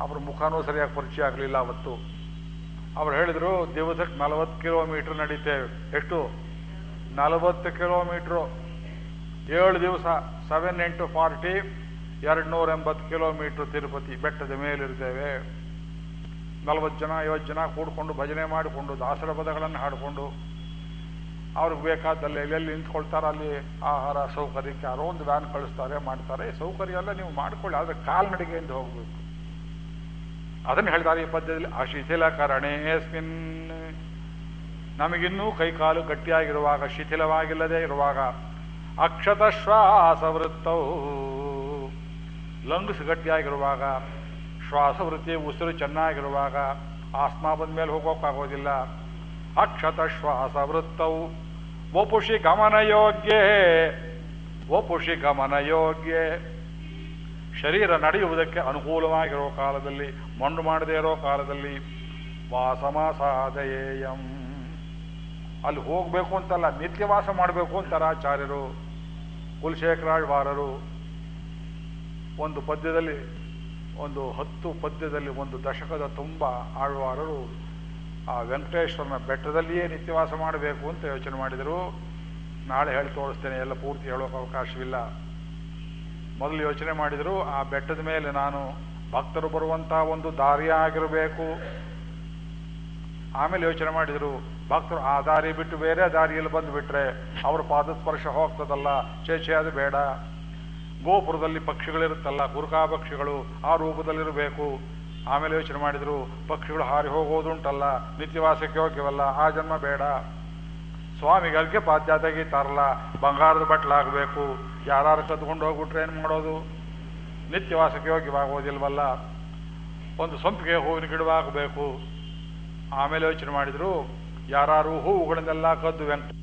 Speaker 1: ಅವ್ರ ಮುಖನೂ ಸರಿಯಾಗಿ ಪರಿಚಯ ಆಗಲಿಲ್ಲ ಅವತ್ತು. ಅವ್ರು ಹೇಳಿದ್ರು, ದಿವಸಕ್ಕೆ ನಲವತ್ತು ಕಿಲೋಮೀಟ್ರ್ ನಡೀತೇವೆ. ಎಷ್ಟು? ನಲವತ್ತು ಕಿಲೋಮೀಟ್ರು. ಏಳು ದಿವಸ ಸೆವೆನ್ ಇಂಟು ಫಾರ್ಟಿ ಎರಡು ನೂರ ಎಂಬತ್ತು ಕಿಲೋಮೀಟ್ರ್ ತಿರುಪತಿ ಬೆಟ್ಟದ ಮೇಲಿರ್ತೇವೆ. ನಲವತ್ತು ಜನ, ಐವತ್ತು ಜನ ಕೂಡ್ಕೊಂಡು ಭಜನೆ ಮಾಡಿಕೊಂಡು ದಾಸರ ಪದಗಳನ್ನು ಹಾಡಿಕೊಂಡು ಅವ್ರಿಗೆ ಬೇಕಾದಲ್ಲಿ ಎಲ್ಲೆಲ್ಲಿ ನಿಂತ್ಕೊಳ್ತಾರೆ, ಅಲ್ಲಿ ಆಹಾರ ಸೌಕರ್ಯಕ್ಕೆ ಯಾರೋ ಒಂದು ವ್ಯಾನ್ ಕಳಿಸ್ತಾರೆ, ಮಾಡ್ತಾರೆ. ಸೌಕರ್ಯ ಎಲ್ಲ ನೀವು ಮಾಡಿಕೊಳ್ಳಿ, ಆದರೆ ಕಾಲ್ನಡಿಗೆಯಿಂದ ಹೋಗಬೇಕು. ಅದನ್ನು ಹೇಳ್ತಾರೆ ಈ ಪದ್ಯದಲ್ಲಿ ಅಶಿಥಿಲ ಕರಣೇಸ್ಮಿನ್ ನಮಗಿನ್ನೂ ಕೈಕಾಲು ಗಟ್ಟಿಯಾಗಿರುವಾಗ, ಶಿಥಿಲವಾಗಿಲ್ಲದೆ ಇರುವಾಗ ಅಕ್ಷತ ಶ್ವಾಸವೃತ್ತವು ಲಂಗ್ಸ್ ಗಟ್ಟಿಯಾಗಿರುವಾಗ ಶ್ವಾಸವೃತ್ತಿ, ಉಸಿರು ಚೆನ್ನಾಗಿರುವಾಗ ಆಸ್ಮಾ ಬಂದ ಮೇಲೆ ಹೋಗೋಕ್ಕಾಗೋದಿಲ್ಲ. ಅಕ್ಷತ ಶ್ವಾಸವೃತ್ತವು. ವಪುಷಿ ಗಮನಯೋಗ್ಯೆ ವಪುಷಿ ಗಮನಯೋಗ್ಯೆ ಶರೀರ ನಡೆಯುವುದಕ್ಕೆ ಅನುಕೂಲವಾಗಿರೋ ಕಾಲದಲ್ಲಿ, ಮಣ್ಣು ಮಾಡದೇ ಇರೋ ಕಾಲದಲ್ಲಿ, ವಾಸಮಾಸಾದಯೇಯಂ. ಅಲ್ಲಿ ಹೋಗಬೇಕು ಅಂತಲ್ಲ, ನಿತ್ಯವಾಸ ಮಾಡಬೇಕು ಅಂತಾರೆ ಆಚಾರ್ಯರು, ಕುಲಶೇಖರಾಳ್ವಾರರು ಒಂದು ಪದ್ಯದಲ್ಲಿ, ಒಂದು ಹತ್ತು ಪದ್ಯದಲ್ಲಿ, ಒಂದು ದಶಕದ ತುಂಬ ಆಳ್ವಾರರು ಆ ವೆಂಕಟೇಶ್ವರನ ಬೆಟ್ಟದಲ್ಲಿಯೇ ನಿತ್ಯವಾಸ ಮಾಡಬೇಕು ಅಂತ ಯೋಚನೆ ಮಾಡಿದರು. ನಾಳೆ ಹೇಳಿ ತೋರಿಸ್ತೇನೆ, ಎಲ್ಲ ಪೂರ್ತಿ ಹೇಳೋಕೆ ಅವಕಾಶವಿಲ್ಲ. ಮೊದಲು ಯೋಚನೆ ಮಾಡಿದರು, ಆ ಬೆಟ್ಟದ ಮೇಲೆ ನಾನು ಭಕ್ತರು ಬರುವಂತಹ ಒಂದು ದಾರಿಯಾಗಿರಬೇಕು ಆಮೇಲೆ ಯೋಚನೆ ಮಾಡಿದರು, ಭಕ್ತರು ಆ ದಾರಿ ಬಿಟ್ಟು ಬೇರೆ ದಾರಿಯಲ್ಲಿ ಬಂದುಬಿಟ್ರೆ ಅವ್ರ ಪಾದಸ್ಪರ್ಶ ಹೋಗ್ತದಲ್ಲ ಚೇಚೆ ಅದು ಬೇಡ. ಗೋಪುರದಲ್ಲಿ ಪಕ್ಷಿಗಳಿರುತ್ತಲ್ಲ, ಗುರುಕಾ ಪಕ್ಷಿಗಳು ಆ ರೂಪದಲ್ಲಿರಬೇಕು. ಆಮೇಲೆ ಯೋಚನೆ ಮಾಡಿದರು, ಪಕ್ಷಿಗಳು ಹಾರಿ ಹೋಗೋದುಂಟಲ್ಲ, ನಿತ್ಯವಾಸಕ್ಕೆ ಯೋಗ್ಯವಲ್ಲ ಆ ಜನ್ಮ ಬೇಡ. ಸ್ವಾಮಿಗಳಿಗೆ ಪಾದ್ಯ ತರಲ್ಲ ಬಂಗಾರದ ಬಟ್ಲಾಗಬೇಕು ಯಾರು ಕದ್ಕೊಂಡು ಹೋಗ್ಬಿಟ್ರೆ ಏನು ಮಾಡೋದು? ನಿತ್ಯವಾಸಕ್ಕೆ ಯೋಗ್ಯವಾಗೋದಿಲ್ವಲ್ಲ ಒಂದು ಸಂಪಿಗೆ ಹೂವಿನ ಗಿಡವಾಗಬೇಕು ಆಮೇಲೆ ಯೋಚನೆ ಮಾಡಿದರು ಯಾರು ಹೂವುಗಳನ್ನೆಲ್ಲ ಕದ್ದು ವೆಂಕಟ